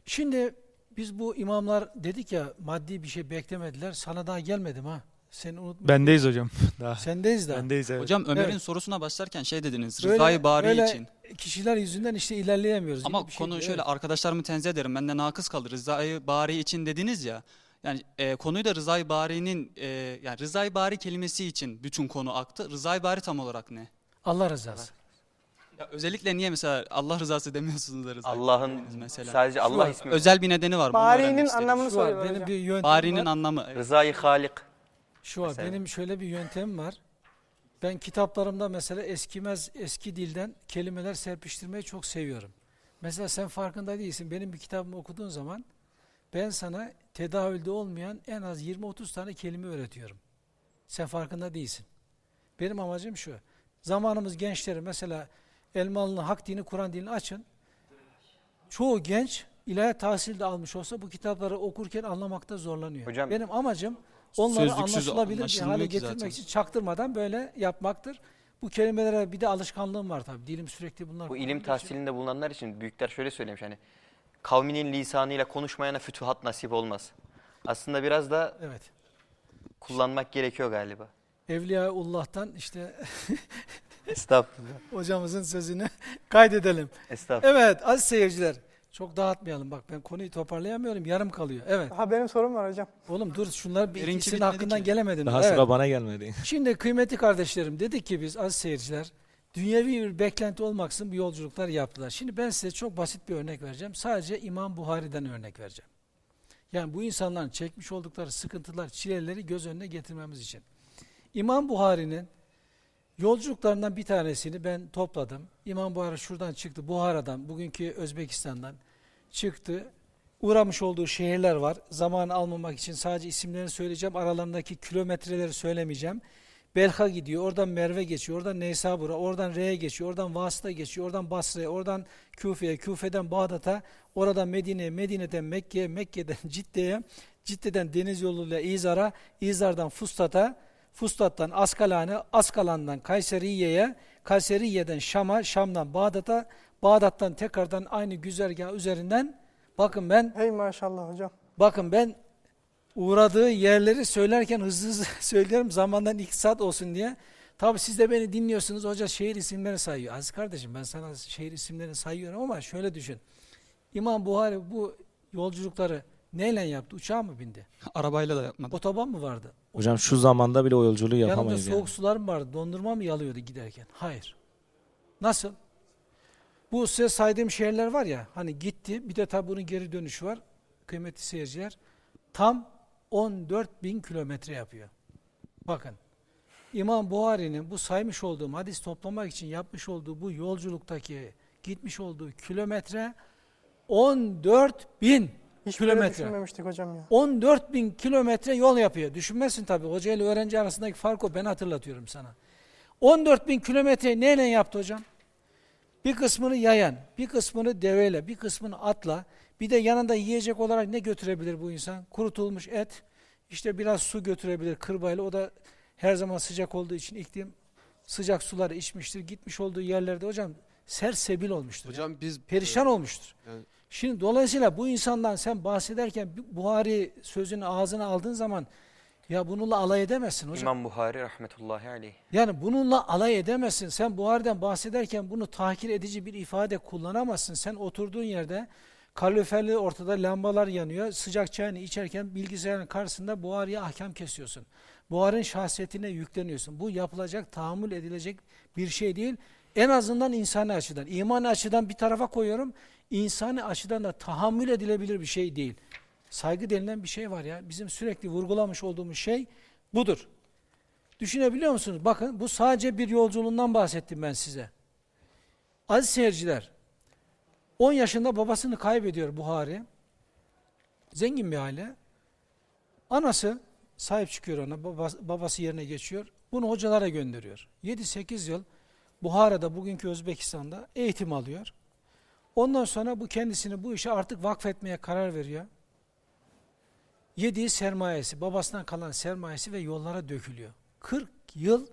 Şimdi biz bu imamlar dedik ya maddi bir şey beklemediler. Sana daha gelmedim ha. Seni unutma. Bendeyiz hocam. Daha. Sendeyiz daha. Bendeyiz evet. Hocam Ömer'in Evet. sorusuna başlarken şey dediniz. Rızayı bari böyle için. Kişiler yüzünden işte ilerleyemiyoruz. Ama gibi bir şey konu diyor. şöyle Evet. arkadaşlarımı tenzih ederim. Benden nakıs kalır. Rızayı bari için dediniz ya. Yani e, konuyu da Rızayı Bari'nin e, yani Rızayı Bari kelimesi için bütün konu aktı. Rızayı Bari tam olarak ne? Allah rızası. Ya özellikle niye mesela Allah rızası demiyorsunuz da Allah'ın mesela? sadece Allah var, ismi. Özel bir nedeni var. öğrenmek Bari'nin anlamını Şu var, soruyorlar benim hocam. bir yöntemim Bari'nin var. anlamı. evet. Rızayı Halik. Şu var, Mesela. benim şöyle bir yöntemim var. Ben kitaplarımda mesela eskimez, eski dilden kelimeler serpiştirmeyi çok seviyorum. Mesela sen farkında değilsin. Benim bir kitabımı okuduğun zaman ben sana tedavülde olmayan en az 20-30 tane kelime öğretiyorum. Sen farkında değilsin. Benim amacım şu. Zamanımız gençleri mesela Elmalı'nın Hak Dini, Kur'an dilini açın. Çoğu genç ilahiyat tahsil de almış olsa bu kitapları okurken anlamakta zorlanıyor. Hocam- Benim amacım onları anlaşılabilir bir hale getirmek zaten. için çaktırmadan böyle yapmaktır. Bu kelimelere bir de alışkanlığım var tabii. Dilim sürekli bunlar. Bu ilim kullandığı için. tahsilinde bulunanlar için büyükler şöyle söylemiş hani kavminin lisanıyla konuşmayana fütuhat nasip olmaz. Aslında biraz da Evet. Kullanmak gerekiyor galiba. Evliyaullah'tan işte Estağfurullah. hocamızın sözünü kaydedelim. Estağfurullah. Evet aziz seyirciler çok dağıtmayalım bak ben konuyu toparlayamıyorum yarım kalıyor. Evet Ha benim sorum var hocam. oğlum dur şunlar bir Birinci ikisinin hakkından ki. gelemedim. Daha Evet. sıra bana gelmedi. Şimdi kıymetli kardeşlerim dedik ki biz aziz seyirciler dünyevi bir beklenti olmaksızın bu yolculuklar yaptılar. Şimdi ben size çok basit bir örnek vereceğim. Sadece İmam Buhari'den örnek vereceğim. Yani bu insanların çekmiş oldukları sıkıntılar, çileleri göz önüne getirmemiz için. İmam Buhari'nin yolculuklarından bir tanesini ben topladım. İmam Buhari şuradan çıktı, Buhara'dan, bugünkü Özbekistan'dan çıktı. Uğramış olduğu şehirler var. Zamanı almamak için sadece isimlerini söyleyeceğim. Aralarındaki kilometreleri söylemeyeceğim. Belha gidiyor, oradan Merve geçiyor, oradan Neysabur'a, oradan Re'ye geçiyor, oradan Vasıt'a geçiyor, oradan Basra'ya, oradan Küfe'ye, Küfe'den Bağdat'a, oradan Medine'ye, Medine'den Mekke'ye, Mekke'den Cidde'ye, Cidde'den deniz yoluyla İzar'a, İzar'dan Fustat'a, Fustat'tan Askalan'a, Askalan'dan Kayseriye'ye, Kayseriye'den Şam'a, Şam'dan Bağdat'a, Bağdat'tan tekrardan aynı güzergah üzerinden bakın ben Hey maşallah hocam. Bakın ben uğradığı yerleri söylerken hızlı hızlı söylüyorum zamandan iktisat olsun diye. Tabi siz de beni dinliyorsunuz hoca şehir isimlerini sayıyor. Aziz kardeşim ben sana şehir isimlerini sayıyorum ama şöyle düşün. İmam Buhari bu yolculukları neyle yaptı? Uçağa mı bindi? Arabayla da yapmadı. Otoban mı vardı? Hocam şu zamanda bile o yolculuğu Yanında yapamayız soğuk yani. sular mı vardı? Dondurma mı yalıyordu giderken? Hayır. Nasıl? Bu size saydığım şehirler var ya, hani gitti, bir de tabi bunun geri dönüşü var. Kıymetli seyirciler, tam 14 bin kilometre yapıyor. Bakın, İmam Buhari'nin bu saymış olduğum hadis toplamak için yapmış olduğu bu yolculuktaki gitmiş olduğu kilometre 14 bin Hiç kilometre. düşünmemiştik hocam ya. 14 bin kilometre yol yapıyor. Düşünmezsin tabii. Hoca ile öğrenci arasındaki fark o. Ben hatırlatıyorum sana. 14 bin kilometre neyle yaptı hocam? Bir kısmını yayan, bir kısmını deveyle, bir kısmını atla, bir de yanında yiyecek olarak ne götürebilir bu insan? Kurutulmuş et, işte biraz su götürebilir kırbayla. O da her zaman sıcak olduğu için iklim sıcak suları içmiştir. Gitmiş olduğu yerlerde hocam sersebil olmuştur. ya. Hocam biz Perişan olmuştur. Yani- Şimdi dolayısıyla bu insandan sen bahsederken Buhari sözünü ağzına aldığın zaman ya bununla alay edemezsin hocam. İmam Buhari rahmetullahi aleyh. Yani bununla alay edemezsin. Sen Buhari'den bahsederken bunu tahkir edici bir ifade kullanamazsın. Sen oturduğun yerde kaloriferli ortada lambalar yanıyor. Sıcak çayını içerken bilgisayarın karşısında Buhari'ye ahkam kesiyorsun. Buhari'nin şahsiyetine yükleniyorsun. Bu yapılacak, tahammül edilecek bir şey değil. En azından insani açıdan. İmani açıdan bir tarafa koyuyorum. İnsani açıdan da tahammül edilebilir bir şey değil. Saygı denilen bir şey var ya. Bizim sürekli vurgulamış olduğumuz şey budur. Düşünebiliyor musunuz? Bakın bu sadece bir yolculuğundan bahsettim ben size. Aziz seyirciler, 10 yaşında babasını kaybediyor Buhari. Zengin bir aile. Anası sahip çıkıyor ona, babası, babası yerine geçiyor. Bunu hocalara gönderiyor. 7-8 yıl Buhara'da, bugünkü Özbekistan'da eğitim alıyor. Ondan sonra bu kendisini bu işe artık vakfetmeye karar veriyor. Yediği sermayesi, babasından kalan sermayesi ve yollara dökülüyor. 40 yıl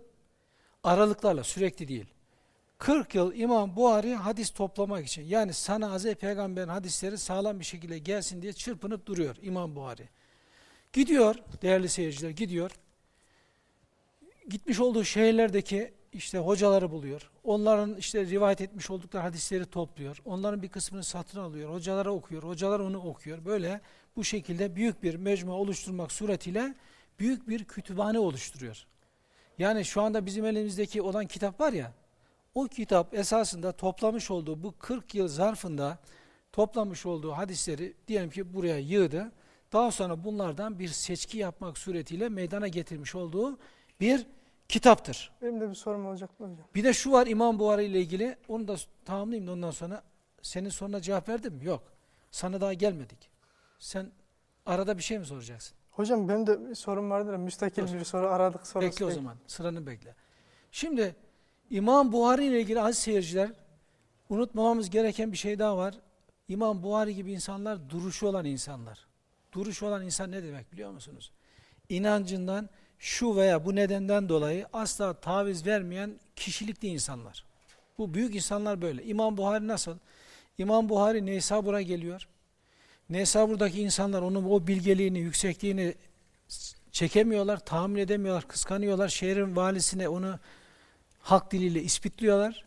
aralıklarla sürekli değil. 40 yıl İmam Buhari hadis toplamak için yani sana Hazreti Peygamber'in hadisleri sağlam bir şekilde gelsin diye çırpınıp duruyor İmam Buhari. Gidiyor değerli seyirciler gidiyor. Gitmiş olduğu şehirlerdeki işte hocaları buluyor. Onların işte rivayet etmiş oldukları hadisleri topluyor. Onların bir kısmını satın alıyor. Hocalara okuyor. Hocalar onu okuyor. Böyle bu şekilde büyük bir mecmua oluşturmak suretiyle büyük bir kütüphane oluşturuyor. Yani şu anda bizim elimizdeki olan kitap var ya, o kitap esasında toplamış olduğu bu 40 yıl zarfında toplamış olduğu hadisleri diyelim ki buraya yığdı. Daha sonra bunlardan bir seçki yapmak suretiyle meydana getirmiş olduğu bir kitaptır. Benim de bir sorum olacaktı hocam. Bir de şu var İmam Buhari ile ilgili, onu da tamamlayayım da ondan sonra senin soruna cevap verdim mi? Yok. Sana daha gelmedik. Sen arada bir şey mi soracaksın? Hocam benim de bir sorum vardır müstakil Dur. bir soru aradık sorusu. Bekle o değil. zaman. Sıranı bekle. Şimdi İmam Buhari ile ilgili aziz seyirciler unutmamamız gereken bir şey daha var. İmam Buhari gibi insanlar duruşu olan insanlar. Duruşu olan insan ne demek biliyor musunuz? İnancından şu veya bu nedenden dolayı asla taviz vermeyen kişilikli insanlar. Bu büyük insanlar böyle. İmam Buhari nasıl? İmam Buhari Neysabur'a geliyor. Neysabur'daki insanlar onun o bilgeliğini, yüksekliğini Çekemiyorlar, tahammül edemiyorlar, kıskanıyorlar. Şehrin valisine onu halk diliyle ispitliyorlar.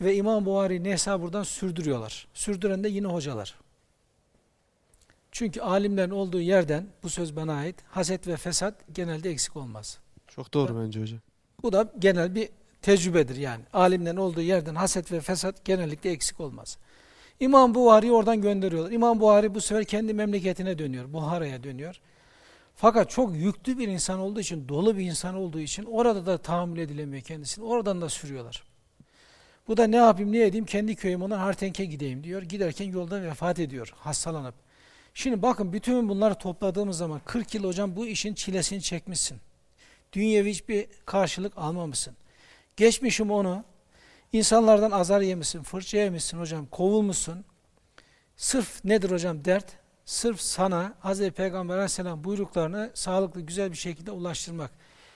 Ve İmam Buhari Nesa buradan sürdürüyorlar. Sürdüren de yine hocalar. Çünkü alimlerin olduğu yerden, bu söz bana ait, haset ve fesat genelde eksik olmaz. Çok doğru bence hocam. Bu da genel bir tecrübedir yani. Alimlerin olduğu yerden haset ve fesat genellikle eksik olmaz. İmam Buhari'yi oradan gönderiyorlar. İmam Buhari bu sefer kendi memleketine dönüyor, Buhara'ya dönüyor. Fakat çok yüklü bir insan olduğu için, dolu bir insan olduğu için orada da tahammül edilemiyor kendisini. Oradan da sürüyorlar. Bu da ne yapayım ne edeyim kendi köyüm olan Hartenk'e gideyim diyor. Giderken yolda vefat ediyor hastalanıp. Şimdi bakın bütün bunları topladığımız zaman 40 yıl hocam bu işin çilesini çekmişsin. Dünyevi hiçbir karşılık almamışsın. Geçmişim onu insanlardan azar yemişsin, fırça yemişsin hocam, kovulmuşsun. Sırf nedir hocam dert? Sırf sana Hz. Peygamber aleyhisselam buyruklarını sağlıklı güzel bir şekilde ulaştırmak.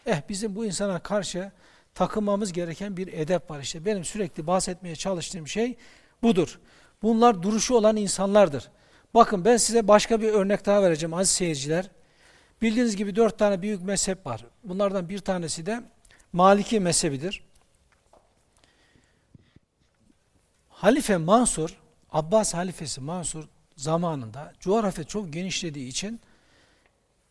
Eh bizim bu insana karşı takınmamız gereken bir edep var işte. Benim sürekli bahsetmeye çalıştığım şey budur. Bunlar duruşu olan insanlardır. Bakın ben size başka bir örnek daha vereceğim aziz seyirciler. Bildiğiniz gibi dört tane büyük mezhep var. Bunlardan bir tanesi de Maliki mezhebidir. Halife Mansur, Abbas halifesi Mansur zamanında coğrafya çok genişlediği için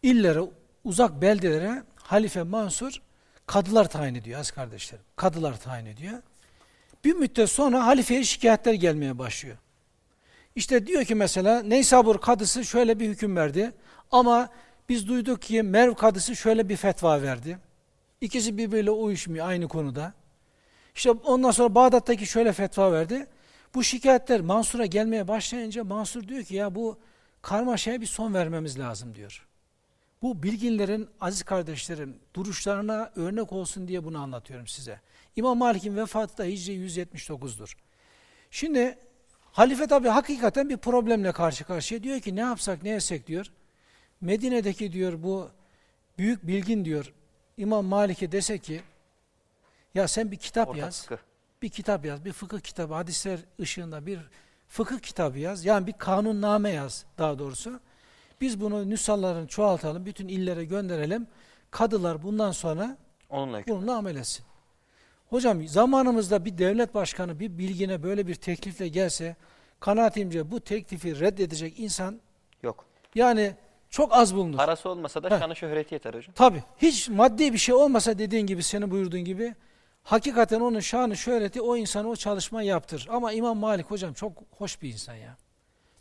illere, uzak beldelere Halife Mansur kadılar tayin ediyor az kardeşlerim. Kadılar tayin ediyor. Bir müddet sonra halifeye şikayetler gelmeye başlıyor. İşte diyor ki mesela Neysabur kadısı şöyle bir hüküm verdi ama biz duyduk ki Merv kadısı şöyle bir fetva verdi. İkisi birbiriyle uyuşmuyor aynı konuda. İşte ondan sonra Bağdat'taki şöyle fetva verdi. Bu şikayetler Mansur'a gelmeye başlayınca Mansur diyor ki ya bu karmaşaya bir son vermemiz lazım diyor. Bu bilginlerin aziz kardeşlerim duruşlarına örnek olsun diye bunu anlatıyorum size. İmam Malik'in vefatı da Hicri 179'dur. Şimdi halife tabi hakikaten bir problemle karşı karşıya. Diyor ki ne yapsak ne yesek diyor. Medine'deki diyor bu büyük bilgin diyor İmam Malik'e dese ki ya sen bir kitap Ortak yaz. fıkıh. Bir kitap yaz. Bir fıkıh kitabı, hadisler ışığında bir fıkıh kitabı yaz. Yani bir kanunname yaz daha doğrusu. Biz bunu nüshaların çoğaltalım, bütün illere gönderelim. Kadılar bundan sonra Onunla bununla amel etsin. Hocam zamanımızda bir devlet başkanı bir bilgine böyle bir teklifle gelse kanaatimce bu teklifi reddedecek insan Yok. yani çok az bulunur. Parası olmasa da şanı şöhreti yeter hocam. Tabi hiç maddi bir şey olmasa dediğin gibi senin buyurduğun gibi hakikaten onun şanı şöhreti o insanı o çalışma yaptır. Ama İmam Malik hocam çok hoş bir insan ya.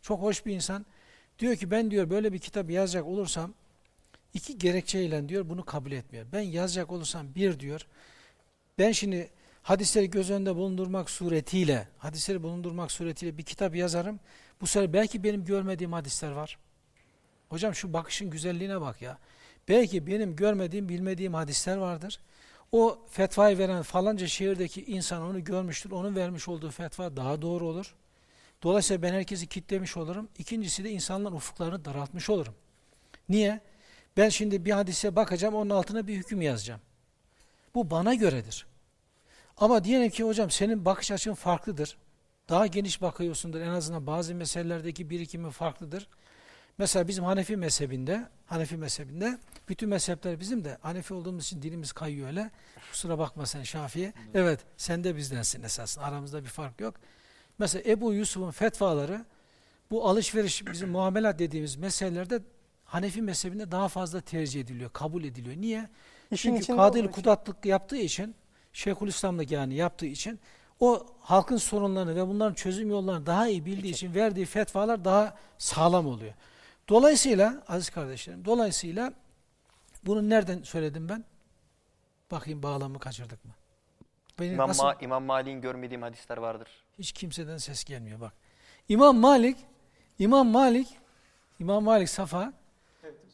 Çok hoş bir insan. Diyor ki ben diyor böyle bir kitap yazacak olursam iki gerekçeyle diyor bunu kabul etmiyor. Ben yazacak olursam bir diyor ben şimdi hadisleri göz önünde bulundurmak suretiyle hadisleri bulundurmak suretiyle bir kitap yazarım. Bu sefer belki benim görmediğim hadisler var. Hocam şu bakışın güzelliğine bak ya. Belki benim görmediğim, bilmediğim hadisler vardır. O fetvayı veren falanca şehirdeki insan onu görmüştür. Onun vermiş olduğu fetva daha doğru olur. Dolayısıyla ben herkesi kitlemiş olurum. İkincisi de insanların ufuklarını daraltmış olurum. Niye? Ben şimdi bir hadise bakacağım, onun altına bir hüküm yazacağım. Bu bana göredir. Ama diyelim ki hocam senin bakış açın farklıdır. Daha geniş bakıyorsundur. En azından bazı meselelerdeki birikimi farklıdır. Mesela bizim Hanefi mezhebinde, Hanefi mezhebinde, bütün mezhepler bizim de Hanefi olduğumuz için dilimiz kayıyor öyle. Kusura bakma sen Şafi'ye. Evet, sen de bizdensin esasında. Aramızda bir fark yok. Mesela Ebu Yusuf'un fetvaları bu alışveriş bizim muamelat dediğimiz meselelerde Hanefi mezhebinde daha fazla tercih ediliyor, kabul ediliyor. Niye? İşin Çünkü kadil kudatlık yaptığı için, Şeyhülislam'da yani yaptığı için o halkın sorunlarını ve bunların çözüm yollarını daha iyi bildiği için verdiği fetvalar daha sağlam oluyor. Dolayısıyla aziz kardeşlerim, dolayısıyla bunu nereden söyledim ben? Bakayım bağlamı kaçırdık mı? Beni İmam, nasıl, Ma İmam Malik'in görmediğim hadisler vardır. hiç kimseden ses gelmiyor bak. İmam Malik, İmam Malik, İmam Malik Safa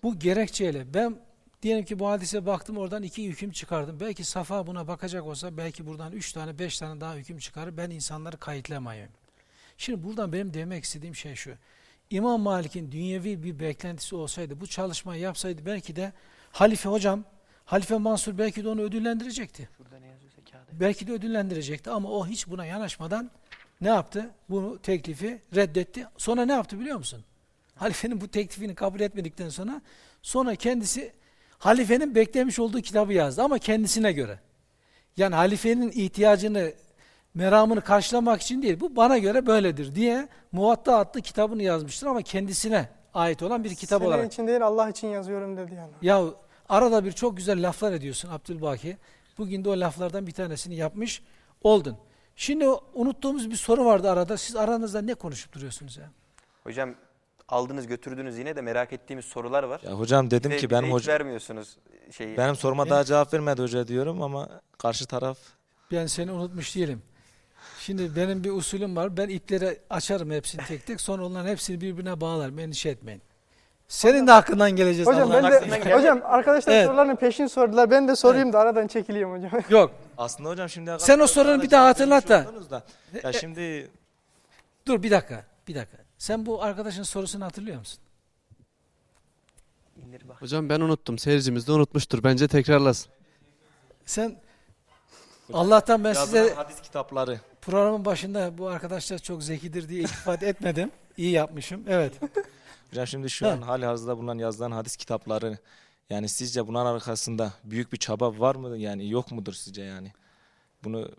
bu gerekçeyle ben diyelim ki bu hadise baktım oradan iki hüküm çıkardım. Belki Safa buna bakacak olsa belki buradan üç tane beş tane daha hüküm çıkarır. Ben insanları kayıtlamayayım. Şimdi buradan benim demek istediğim şey şu. İmam Malik'in dünyevi bir beklentisi olsaydı, bu çalışmayı yapsaydı belki de Halife hocam, Halife Mansur belki de onu ödüllendirecekti. Şurada ne yazıyorsa kağıda. Belki de ödüllendirecekti ama o hiç buna yanaşmadan ne yaptı? Bunu teklifi reddetti. Sonra ne yaptı biliyor musun? Halifenin bu teklifini kabul etmedikten sonra sonra kendisi Halifenin beklemiş olduğu kitabı yazdı ama kendisine göre. Yani halifenin ihtiyacını, meramını karşılamak için değil, bu bana göre böyledir diye Muvatta adlı kitabını yazmıştır ama kendisine ait olan bir kitap Senin olarak. için değil Allah için yazıyorum dedi yani. Ya arada bir çok güzel laflar ediyorsun Abdülbaki. Bugün de o laflardan bir tanesini yapmış oldun. Şimdi o unuttuğumuz bir soru vardı arada. Siz aranızda ne konuşup duruyorsunuz ya? Hocam aldınız götürdünüz yine de merak ettiğimiz sorular var. Ya hocam dedim Bize- ki benim hoca vermiyorsunuz şeyi. benim soruma daha cevap vermedi hoca diyorum ama karşı taraf Ben seni unutmuş değilim. Şimdi benim bir usulüm var. Ben ipleri açarım hepsini tek tek. Sonra onların hepsini birbirine bağlarım. Endişe etmeyin. Senin de hakkından geleceğiz. Hocam ben de hocam arkadaşlar Evet. sorularını peşin sordular. Ben de sorayım da aradan çekileyim hocam. Yok. aslında hocam şimdi Sen o sorunu bir daha hatırlat da. Ya şimdi Dur bir dakika. Bir dakika. Sen bu arkadaşın sorusunu hatırlıyor musun? İndir bak. Hocam ben unuttum. Seyircimiz de unutmuştur. Bence tekrarlasın. Sen Allah'tan ben size hadis kitapları programın başında bu arkadaşlar çok zekidir diye iltifat etmedim. İyi yapmışım. Evet. Hocam şimdi şu an hali hazırda bulunan yazılan hadis kitapları yani sizce bunun arkasında büyük bir çaba var mı yani yok mudur sizce yani? Bunu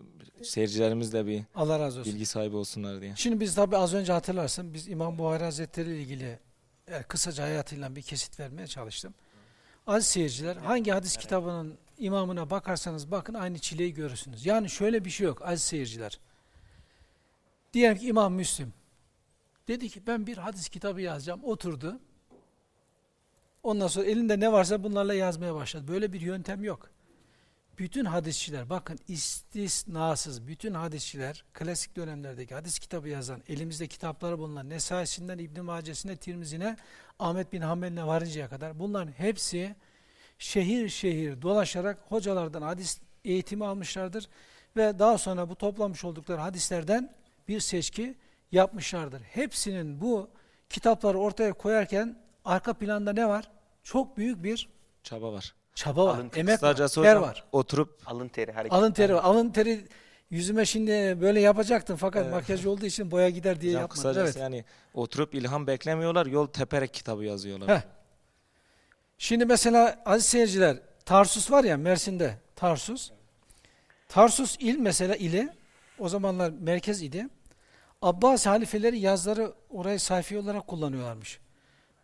seyircilerimiz de bir Allah razı olsun. bilgi sahibi olsunlar diye. Şimdi biz tabi az önce hatırlarsın biz İmam Buhari Hazretleri ile ilgili yani kısaca hayatıyla bir kesit vermeye çalıştım. Aziz seyirciler hangi hadis kitabının imamına bakarsanız bakın aynı çileyi görürsünüz. Yani şöyle bir şey yok aziz seyirciler. Diyelim ki İmam Müslim dedi ki ben bir hadis kitabı yazacağım oturdu. Ondan sonra elinde ne varsa bunlarla yazmaya başladı. Böyle bir yöntem yok. Bütün hadisçiler bakın istisnasız bütün hadisçiler klasik dönemlerdeki hadis kitabı yazan elimizde kitapları bulunan Nesai'sinden İbn Mace'sine Tirmizi'ne Ahmet bin Hanbel'ine varıncaya kadar bunların hepsi şehir şehir dolaşarak hocalardan hadis eğitimi almışlardır ve daha sonra bu toplamış oldukları hadislerden bir seçki yapmışlardır. Hepsinin bu kitapları ortaya koyarken arka planda ne var? Çok büyük bir Çaba var. Çaba var, Alın- emek var, ter hocam var. oturup Alın teri hareket. Alın teri var. Alın teri yüzüme şimdi böyle yapacaktım fakat Evet. makyaj olduğu için boya gider diye hocam yapmadım. kısacası Evet. yani oturup ilham beklemiyorlar yol teperek kitabı yazıyorlar. Heh. Şimdi mesela aziz seyirciler Tarsus var ya Mersin'de Tarsus. Tarsus il mesela ili o zamanlar merkez idi. Abbas halifeleri yazları orayı sayfi olarak kullanıyorlarmış.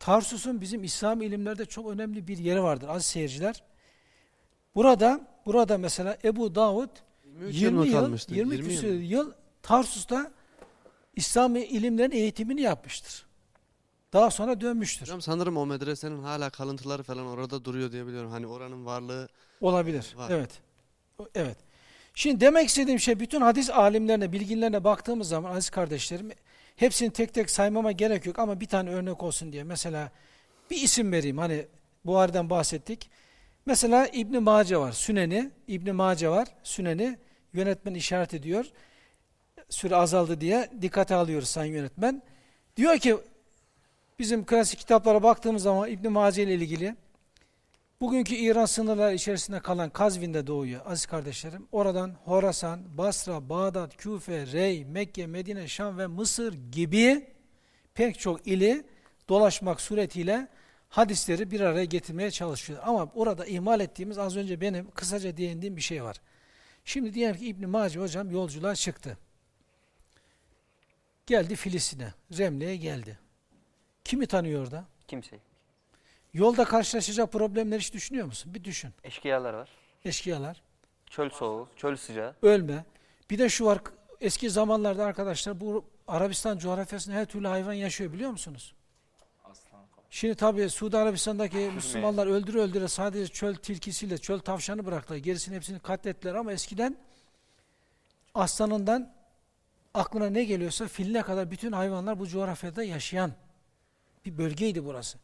Tarsus'un bizim İslam ilimlerde çok önemli bir yeri vardır aziz seyirciler. Burada burada mesela Ebu Davud 23 yıl 20 mı yıl, kalmıştı? 20 20 küsur yıl. yıl Tarsus'ta İslam ilimlerin eğitimini yapmıştır. Daha sonra dönmüştür. Hocam sanırım o medresenin hala kalıntıları falan orada duruyor diye biliyorum. Hani oranın varlığı Olabilir. Var. Evet. Evet. Şimdi demek istediğim şey bütün hadis alimlerine, bilginlerine baktığımız zaman aziz kardeşlerim hepsini tek tek saymama gerek yok ama bir tane örnek olsun diye. Mesela bir isim vereyim. Hani Buhari'den bahsettik. Mesela İbn Mace var. Süneni, İbn Mace var. Süneni yönetmen işaret ediyor. Süre azaldı diye dikkate alıyoruz sayın yönetmen. Diyor ki bizim klasik kitaplara baktığımız zaman İbn Mace ile ilgili Bugünkü İran sınırları içerisinde kalan Kazvin'de doğuyor aziz kardeşlerim. Oradan Horasan, Basra, Bağdat, Küfe, Rey, Mekke, Medine, Şam ve Mısır gibi pek çok ili dolaşmak suretiyle hadisleri bir araya getirmeye çalışıyor. Ama orada ihmal ettiğimiz az önce benim kısaca değindiğim bir şey var. Şimdi diyelim ki İbn Mace hocam yolculuğa çıktı. Geldi Filistin'e, Remle'ye geldi. Kimi tanıyor orada? Kimse. Yolda karşılaşacak problemleri hiç düşünüyor musun? Bir düşün. Eşkıyalar var. Eşkıyalar, Çöl soğuğu, çöl sıcağı. ölme. Bir de şu var, eski zamanlarda arkadaşlar bu Arabistan coğrafyasında her türlü hayvan yaşıyor biliyor musunuz? Şimdi tabii Suudi Arabistan'daki Müslümanlar öldüre öldüre sadece çöl tilkisiyle çöl tavşanı bıraktılar. Gerisini hepsini katlettiler ama eskiden aslanından aklına ne geliyorsa filine kadar bütün hayvanlar bu coğrafyada yaşayan bir bölgeydi burası.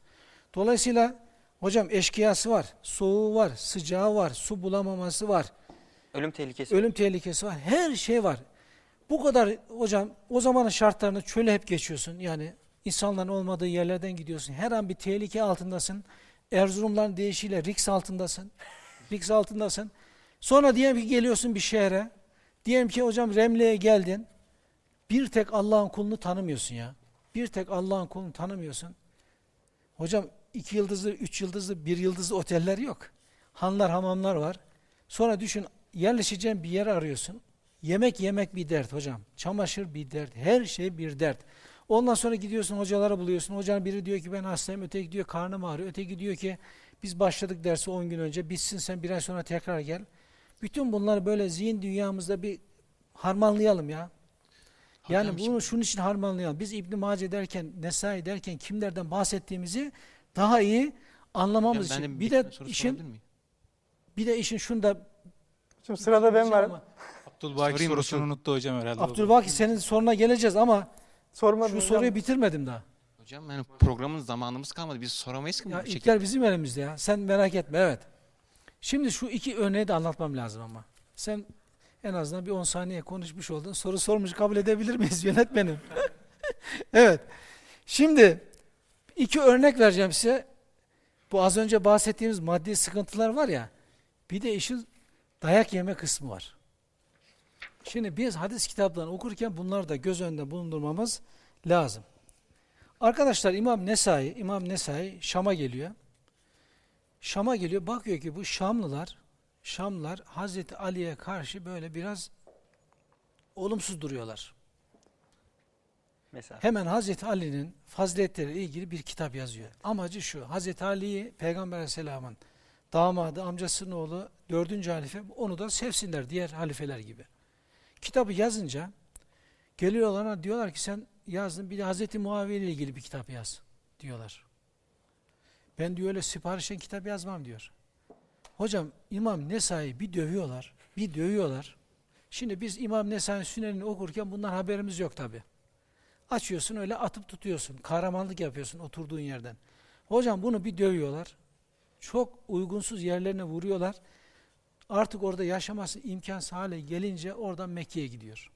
Dolayısıyla hocam eşkıyası var, soğuğu var, sıcağı var, su bulamaması var, Ölüm tehlikesi. ölüm tehlikesi var, her şey var. Bu kadar hocam o zamanın şartlarını çöle hep geçiyorsun. Yani insanların olmadığı yerlerden gidiyorsun. Her an bir tehlike altındasın. Erzurumların deyişiyle Riks altındasın. Riks altındasın. Sonra diyelim ki geliyorsun bir şehre. Diyelim ki hocam Remle'ye geldin. Bir tek Allah'ın kulunu tanımıyorsun ya. Bir tek Allah'ın kulunu tanımıyorsun. Hocam iki yıldızlı, üç yıldızlı, bir yıldızlı oteller yok. Hanlar, hamamlar var. Sonra düşün yerleşeceğin bir yer arıyorsun. Yemek yemek bir dert hocam. Çamaşır bir dert. Her şey bir dert. Ondan sonra gidiyorsun hocalara buluyorsun. Hocanın biri diyor ki ben hastayım. Öteki diyor karnım ağrıyor. Öteki diyor ki biz başladık dersi 10 gün önce. Bitsin sen bir ay sonra tekrar gel. Bütün bunları böyle zihin dünyamızda bir harmanlayalım ya. Yani bunu şunun için harmanlayalım. Biz İbn Mace derken, Nesai derken kimlerden bahsettiğimizi daha iyi Hocam anlamamız ben için. bir Bir de soru işin bir de işin şunda Hocam sırada ben varım. Ama Abdülbaki sorusunu hocam. unuttu hocam herhalde. Abdülbaki senin soruna geleceğiz ama Sormadım şu hocam. soruyu bitirmedim daha. Hocam yani programın zamanımız kalmadı. Biz soramayız ki Ya bu şekilde. bizim elimizde ya. Sen merak etme evet. Şimdi şu iki örneği de anlatmam lazım ama. Sen en azından bir 10 saniye konuşmuş oldun. Soru sormuş kabul edebilir miyiz yönetmenim? evet. Şimdi iki örnek vereceğim size. Bu az önce bahsettiğimiz maddi sıkıntılar var ya. Bir de işin dayak yeme kısmı var. Şimdi biz hadis kitaplarını okurken bunları da göz önünde bulundurmamız lazım. Arkadaşlar İmam Nesai, İmam Nesai Şam'a geliyor. Şam'a geliyor, bakıyor ki bu Şamlılar, Şamlılar Hazreti Ali'ye karşı böyle biraz olumsuz duruyorlar. Mesela. Hemen Hazreti Ali'nin faziletleriyle ilgili bir kitap yazıyor. Amacı şu, Hazreti Ali'yi Peygamber Aleyhisselam'ın damadı, amcasının oğlu, dördüncü halife, onu da sevsinler diğer halifeler gibi. Kitabı yazınca geliyorlar diyorlar ki sen yazdın bir de Hazreti Muaviye ile ilgili bir kitap yaz diyorlar. Ben diyor öyle siparişten kitap yazmam diyor. Hocam İmam Nesai bir dövüyorlar, bir dövüyorlar. Şimdi biz İmam Nesai'nin sünenini okurken bundan haberimiz yok tabi. Açıyorsun öyle atıp tutuyorsun. Kahramanlık yapıyorsun oturduğun yerden. Hocam bunu bir dövüyorlar. Çok uygunsuz yerlerine vuruyorlar. Artık orada yaşaması imkansız hale gelince oradan Mekke'ye gidiyor.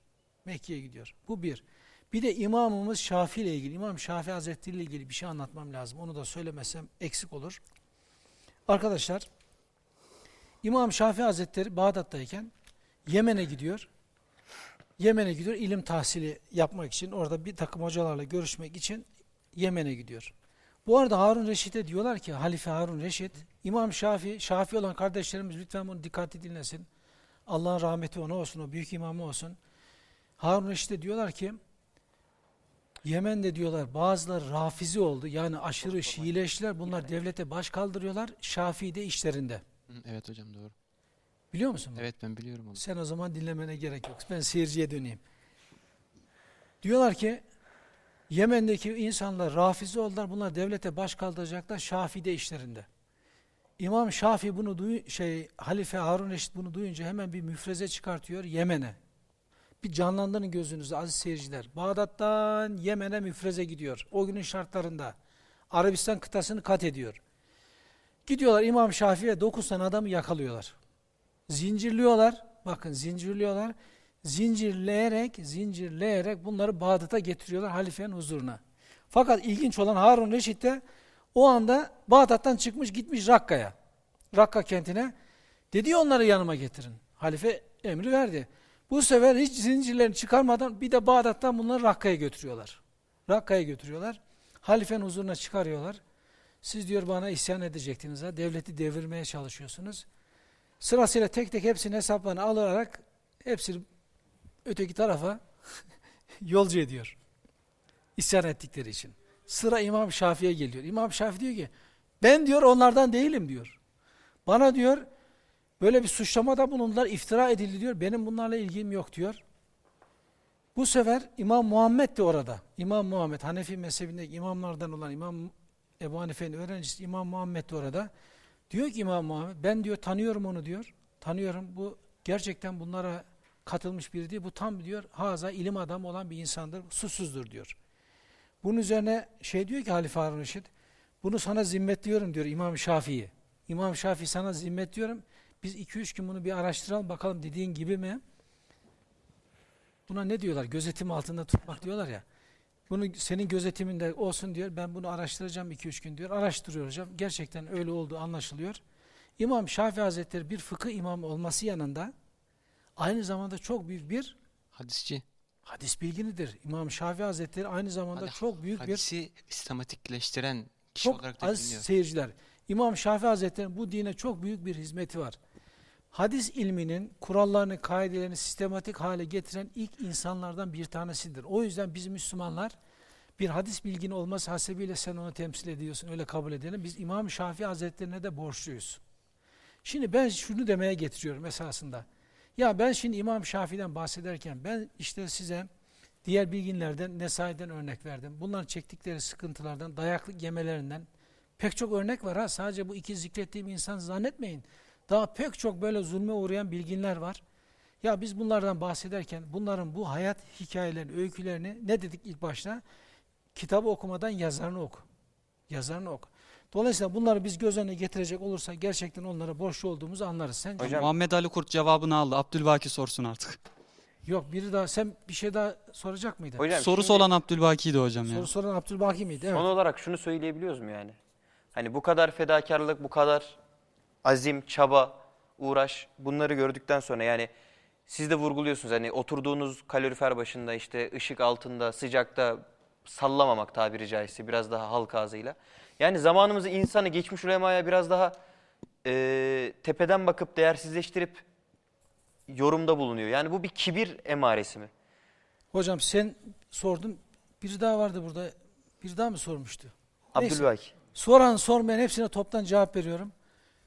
Mekke'ye gidiyor. Bu bir. Bir de imamımız Şafii ile ilgili, İmam Şafii Hazretleri ile ilgili bir şey anlatmam lazım. Onu da söylemesem eksik olur. Arkadaşlar, İmam Şafii Hazretleri Bağdat'tayken Yemen'e gidiyor. Yemen'e gidiyor ilim tahsili yapmak için, orada bir takım hocalarla görüşmek için Yemen'e gidiyor. Bu arada Harun Reşit'e diyorlar ki, Halife Harun Reşit, İmam Şafii, Şafii olan kardeşlerimiz lütfen bunu dikkatli dinlesin. Allah'ın rahmeti ona olsun, o büyük imamı olsun. Harun Reşit'e diyorlar ki, Yemen'de diyorlar bazıları rafizi oldu. Yani aşırı Şiileştiler. Bunlar devlete baş kaldırıyorlar. Şafii de işlerinde. Evet hocam doğru. Biliyor musun? bunu? Evet ben biliyorum onu. Sen o zaman dinlemene gerek yok. Ben seyirciye döneyim. Diyorlar ki Yemen'deki insanlar rafizi oldular. Bunlar devlete baş kaldıracaklar. Şafii de işlerinde. İmam Şafii bunu duy şey Halife Harun Reşit bunu duyunca hemen bir müfreze çıkartıyor Yemen'e. Bir canlandırın gözünüzü aziz seyirciler. Bağdat'tan Yemen'e müfreze gidiyor. O günün şartlarında. Arabistan kıtasını kat ediyor. Gidiyorlar İmam Şafii'ye 9 tane adamı yakalıyorlar. Zincirliyorlar. Bakın zincirliyorlar. Zincirleyerek, zincirleyerek bunları Bağdat'a getiriyorlar halifenin huzuruna. Fakat ilginç olan Harun Reşit de o anda Bağdat'tan çıkmış gitmiş Rakka'ya. Rakka kentine. Dedi onları yanıma getirin. Halife emri verdi. Bu sefer hiç zincirlerini çıkarmadan bir de Bağdat'tan bunları Rakka'ya götürüyorlar. Rakka'ya götürüyorlar. Halifenin huzuruna çıkarıyorlar. Siz diyor bana isyan edecektiniz ha. Devleti devirmeye çalışıyorsunuz. Sırasıyla tek tek hepsinin hesaplarını alarak hepsini öteki tarafa yolcu ediyor. İsyan ettikleri için. Sıra İmam Şafii'ye geliyor. İmam Şafii diyor ki ben diyor onlardan değilim diyor. Bana diyor böyle bir suçlamada bulundular, iftira edildi diyor. Benim bunlarla ilgim yok diyor. Bu sefer İmam Muhammed de orada. İmam Muhammed, Hanefi mezhebindeki imamlardan olan İmam Ebu Hanife'nin öğrencisi İmam Muhammed de orada. Diyor ki İmam Muhammed, ben diyor tanıyorum onu diyor. Tanıyorum bu gerçekten bunlara katılmış biri değil. Bu tam diyor haza ilim adamı olan bir insandır, susuzdur diyor. Bunun üzerine şey diyor ki Halife Harun Reşit, bunu sana zimmetliyorum diyor İmam Şafii. İmam Şafii sana zimmetliyorum. Biz 2-3 gün bunu bir araştıralım bakalım dediğin gibi mi? Buna ne diyorlar? Gözetim altında tutmak diyorlar ya. Bunu senin gözetiminde olsun diyor. Ben bunu araştıracağım 2-3 gün diyor. Araştırıyor hocam. Gerçekten öyle olduğu anlaşılıyor. İmam Şafii Hazretleri bir fıkıh imamı olması yanında aynı zamanda çok büyük bir Hadisçi. hadis bilginidir. İmam Şafii Hazretleri aynı zamanda Hadi- çok büyük bir Hadisi sistematikleştiren Kişi Çok olarak da az seyirciler. İmam Şafii Hazretleri'nin bu dine çok büyük bir hizmeti var. Hadis ilminin kurallarını, kaidelerini sistematik hale getiren ilk insanlardan bir tanesidir. O yüzden biz Müslümanlar bir hadis bilgin olması hasebiyle sen onu temsil ediyorsun, öyle kabul edelim. Biz İmam Şafii Hazretlerine de borçluyuz. Şimdi ben şunu demeye getiriyorum esasında. Ya ben şimdi İmam Şafii'den bahsederken ben işte size diğer bilginlerden, Nesai'den örnek verdim. Bunların çektikleri sıkıntılardan, dayaklık yemelerinden pek çok örnek var ha. Sadece bu iki zikrettiğim insan zannetmeyin. Daha pek çok böyle zulme uğrayan bilginler var. Ya biz bunlardan bahsederken bunların bu hayat hikayelerini, öykülerini ne dedik ilk başta? Kitabı okumadan yazarını oku. Yazarını oku. Dolayısıyla bunları biz göz önüne getirecek olursa gerçekten onlara borçlu olduğumuzu anlarız. Sen Hocam- Muhammed Ali Kurt cevabını aldı. Abdülbaki sorsun artık. yok biri daha sen bir şey daha soracak mıydın? Hocam Sorusu şimdi olan Abdülbaki'ydi hocam ya. Soru soran Abdülbaki miydi? Evet. son olarak şunu söyleyebiliyoruz mu yani? Hani bu kadar fedakarlık, bu kadar azim, çaba, uğraş bunları gördükten sonra yani siz de vurguluyorsunuz hani oturduğunuz kalorifer başında işte ışık altında sıcakta sallamamak tabiri caizse biraz daha halk ağzıyla. Yani zamanımızı insanı geçmiş ulemaya biraz daha e, tepeden bakıp değersizleştirip yorumda bulunuyor. Yani bu bir kibir emaresi mi? Hocam sen sordun. Biri daha vardı burada. Biri daha mı sormuştu? Neyse. Abdülvaki. Soran sormayan hepsine toptan cevap veriyorum.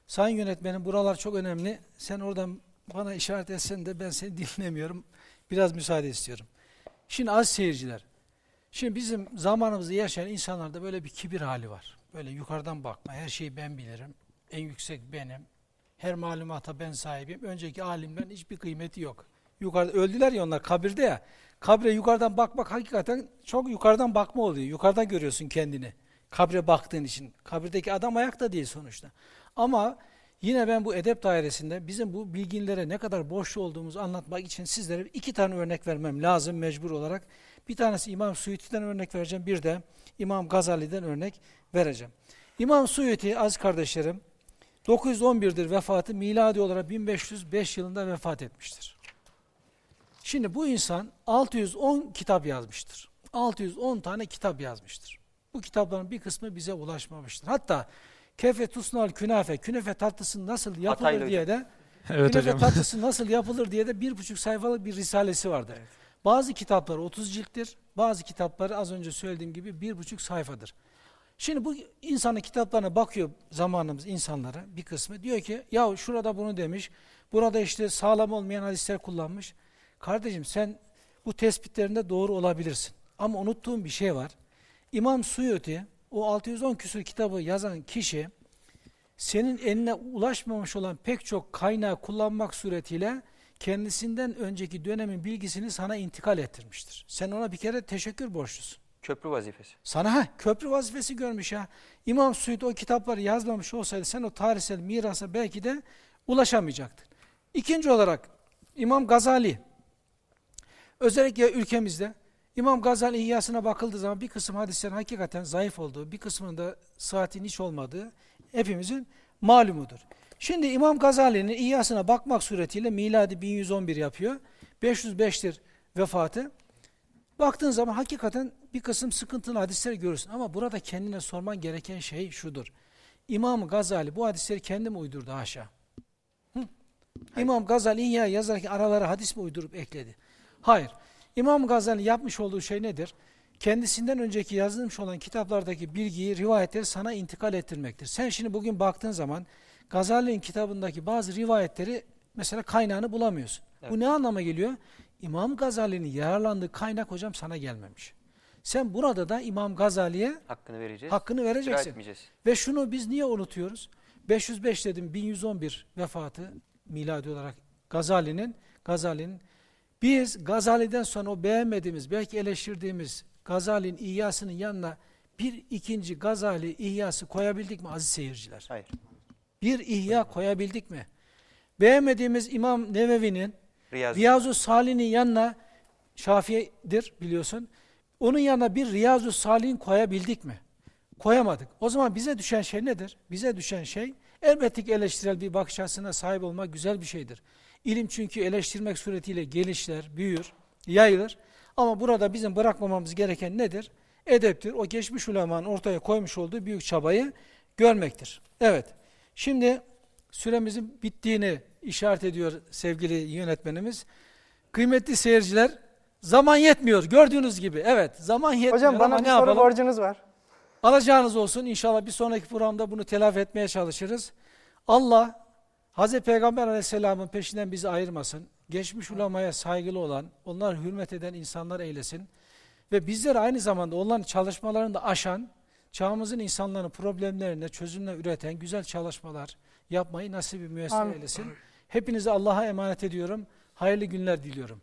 Sayın yönetmenim buralar çok önemli. Sen oradan bana işaret etsen de ben seni dinlemiyorum. Biraz müsaade istiyorum. Şimdi az seyirciler. Şimdi bizim zamanımızda yaşayan insanlarda böyle bir kibir hali var. Böyle yukarıdan bakma. Her şeyi ben bilirim. En yüksek benim. Her malumata ben sahibim. Önceki alimlerin hiçbir kıymeti yok. Yukarıda öldüler ya onlar kabirde ya. Kabre yukarıdan bakmak hakikaten çok yukarıdan bakma oluyor. Yukarıdan görüyorsun kendini. Kabre baktığın için. Kabirdeki adam ayakta değil sonuçta. Ama yine ben bu edep dairesinde bizim bu bilginlere ne kadar borçlu olduğumuzu anlatmak için sizlere iki tane örnek vermem lazım mecbur olarak. Bir tanesi İmam Suyuti'den örnek vereceğim. Bir de İmam Gazali'den örnek vereceğim. İmam Suyuti az kardeşlerim 911'dir vefatı. Miladi olarak 1505 yılında vefat etmiştir. Şimdi bu insan 610 kitap yazmıştır. 610 tane kitap yazmıştır. Bu kitapların bir kısmı bize ulaşmamıştır. Hatta kefe tusnal künefe, künefe tatlısı nasıl yapılır Hataylı diye de Evet künefe hocam. tatlısı nasıl yapılır diye de bir buçuk sayfalık bir risalesi vardır. Bazı kitapları 30 cilttir, bazı kitapları az önce söylediğim gibi bir buçuk sayfadır. Şimdi bu insanın kitaplarına bakıyor zamanımız insanlara bir kısmı. Diyor ki ya şurada bunu demiş, burada işte sağlam olmayan hadisler kullanmış. Kardeşim sen bu tespitlerinde doğru olabilirsin. Ama unuttuğun bir şey var. İmam Suyuti o 610 küsur kitabı yazan kişi senin eline ulaşmamış olan pek çok kaynağı kullanmak suretiyle kendisinden önceki dönemin bilgisini sana intikal ettirmiştir. Sen ona bir kere teşekkür borçlusun. Köprü vazifesi. Sana ha köprü vazifesi görmüş ya. İmam Suyuti o kitapları yazmamış olsaydı sen o tarihsel mirasa belki de ulaşamayacaktın. İkinci olarak İmam Gazali. Özellikle ülkemizde İmam Gazali İhyasına bakıldığı zaman bir kısım hadislerin hakikaten zayıf olduğu, bir kısmında saatin hiç olmadığı hepimizin malumudur. Şimdi İmam Gazali'nin İhyasına bakmak suretiyle miladi 1111 yapıyor. 505'tir vefatı. Baktığın zaman hakikaten bir kısım sıkıntılı hadisleri görürsün. Ama burada kendine sorman gereken şey şudur. İmam Gazali bu hadisleri kendi mi uydurdu haşa? Hı? İmam Gazali İhya yazarken aralara hadis mi uydurup ekledi? Hayır. İmam Gazali yapmış olduğu şey nedir? Kendisinden önceki yazılmış olan kitaplardaki bilgiyi, rivayetleri sana intikal ettirmektir. Sen şimdi bugün baktığın zaman Gazali'nin kitabındaki bazı rivayetleri mesela kaynağını bulamıyorsun. Bu ne anlama geliyor? İmam Gazali'nin yararlandığı kaynak hocam sana gelmemiş. Sen burada da İmam Gazali'ye Hakkını vereceğiz. hakkını vereceksin. Ve şunu biz niye unutuyoruz? 505 dedim 1111 vefatı miladi olarak Gazali'nin Gazali'nin biz Gazali'den sonra o beğenmediğimiz belki eleştirdiğimiz Gazali'nin İhyası'nın yanına bir ikinci Gazali İhyası koyabildik mi aziz seyirciler? Hayır. Bir ihya koyabildik mi? Beğenmediğimiz İmam Nevevi'nin Riyaz. Riyazu Salih'in yanına Şafii'dir biliyorsun. Onun yanına bir Riyazu Salih'in koyabildik mi? Koyamadık. O zaman bize düşen şey nedir? Bize düşen şey elbette ki eleştirel bir bakış açısına sahip olmak güzel bir şeydir. İlim çünkü eleştirmek suretiyle gelişler, büyür, yayılır. Ama burada bizim bırakmamamız gereken nedir? edeptir. O geçmiş ulemanın ortaya koymuş olduğu büyük çabayı görmektir. Evet, şimdi süremizin bittiğini işaret ediyor sevgili yönetmenimiz. Kıymetli seyirciler, zaman yetmiyor gördüğünüz gibi. Evet, zaman yetmiyor Hocam bana bir ne soru yapalım? borcunuz var. Alacağınız olsun. İnşallah bir sonraki programda bunu telafi etmeye çalışırız. Allah Hz. Peygamber aleyhisselamın peşinden bizi ayırmasın. Geçmiş ulemaya saygılı olan, onlara hürmet eden insanlar eylesin. Ve bizler aynı zamanda onların çalışmalarını da aşan, çağımızın insanların problemlerine çözümler üreten güzel çalışmalar yapmayı nasip bir müessese eylesin. Hepinizi Allah'a emanet ediyorum. Hayırlı günler diliyorum.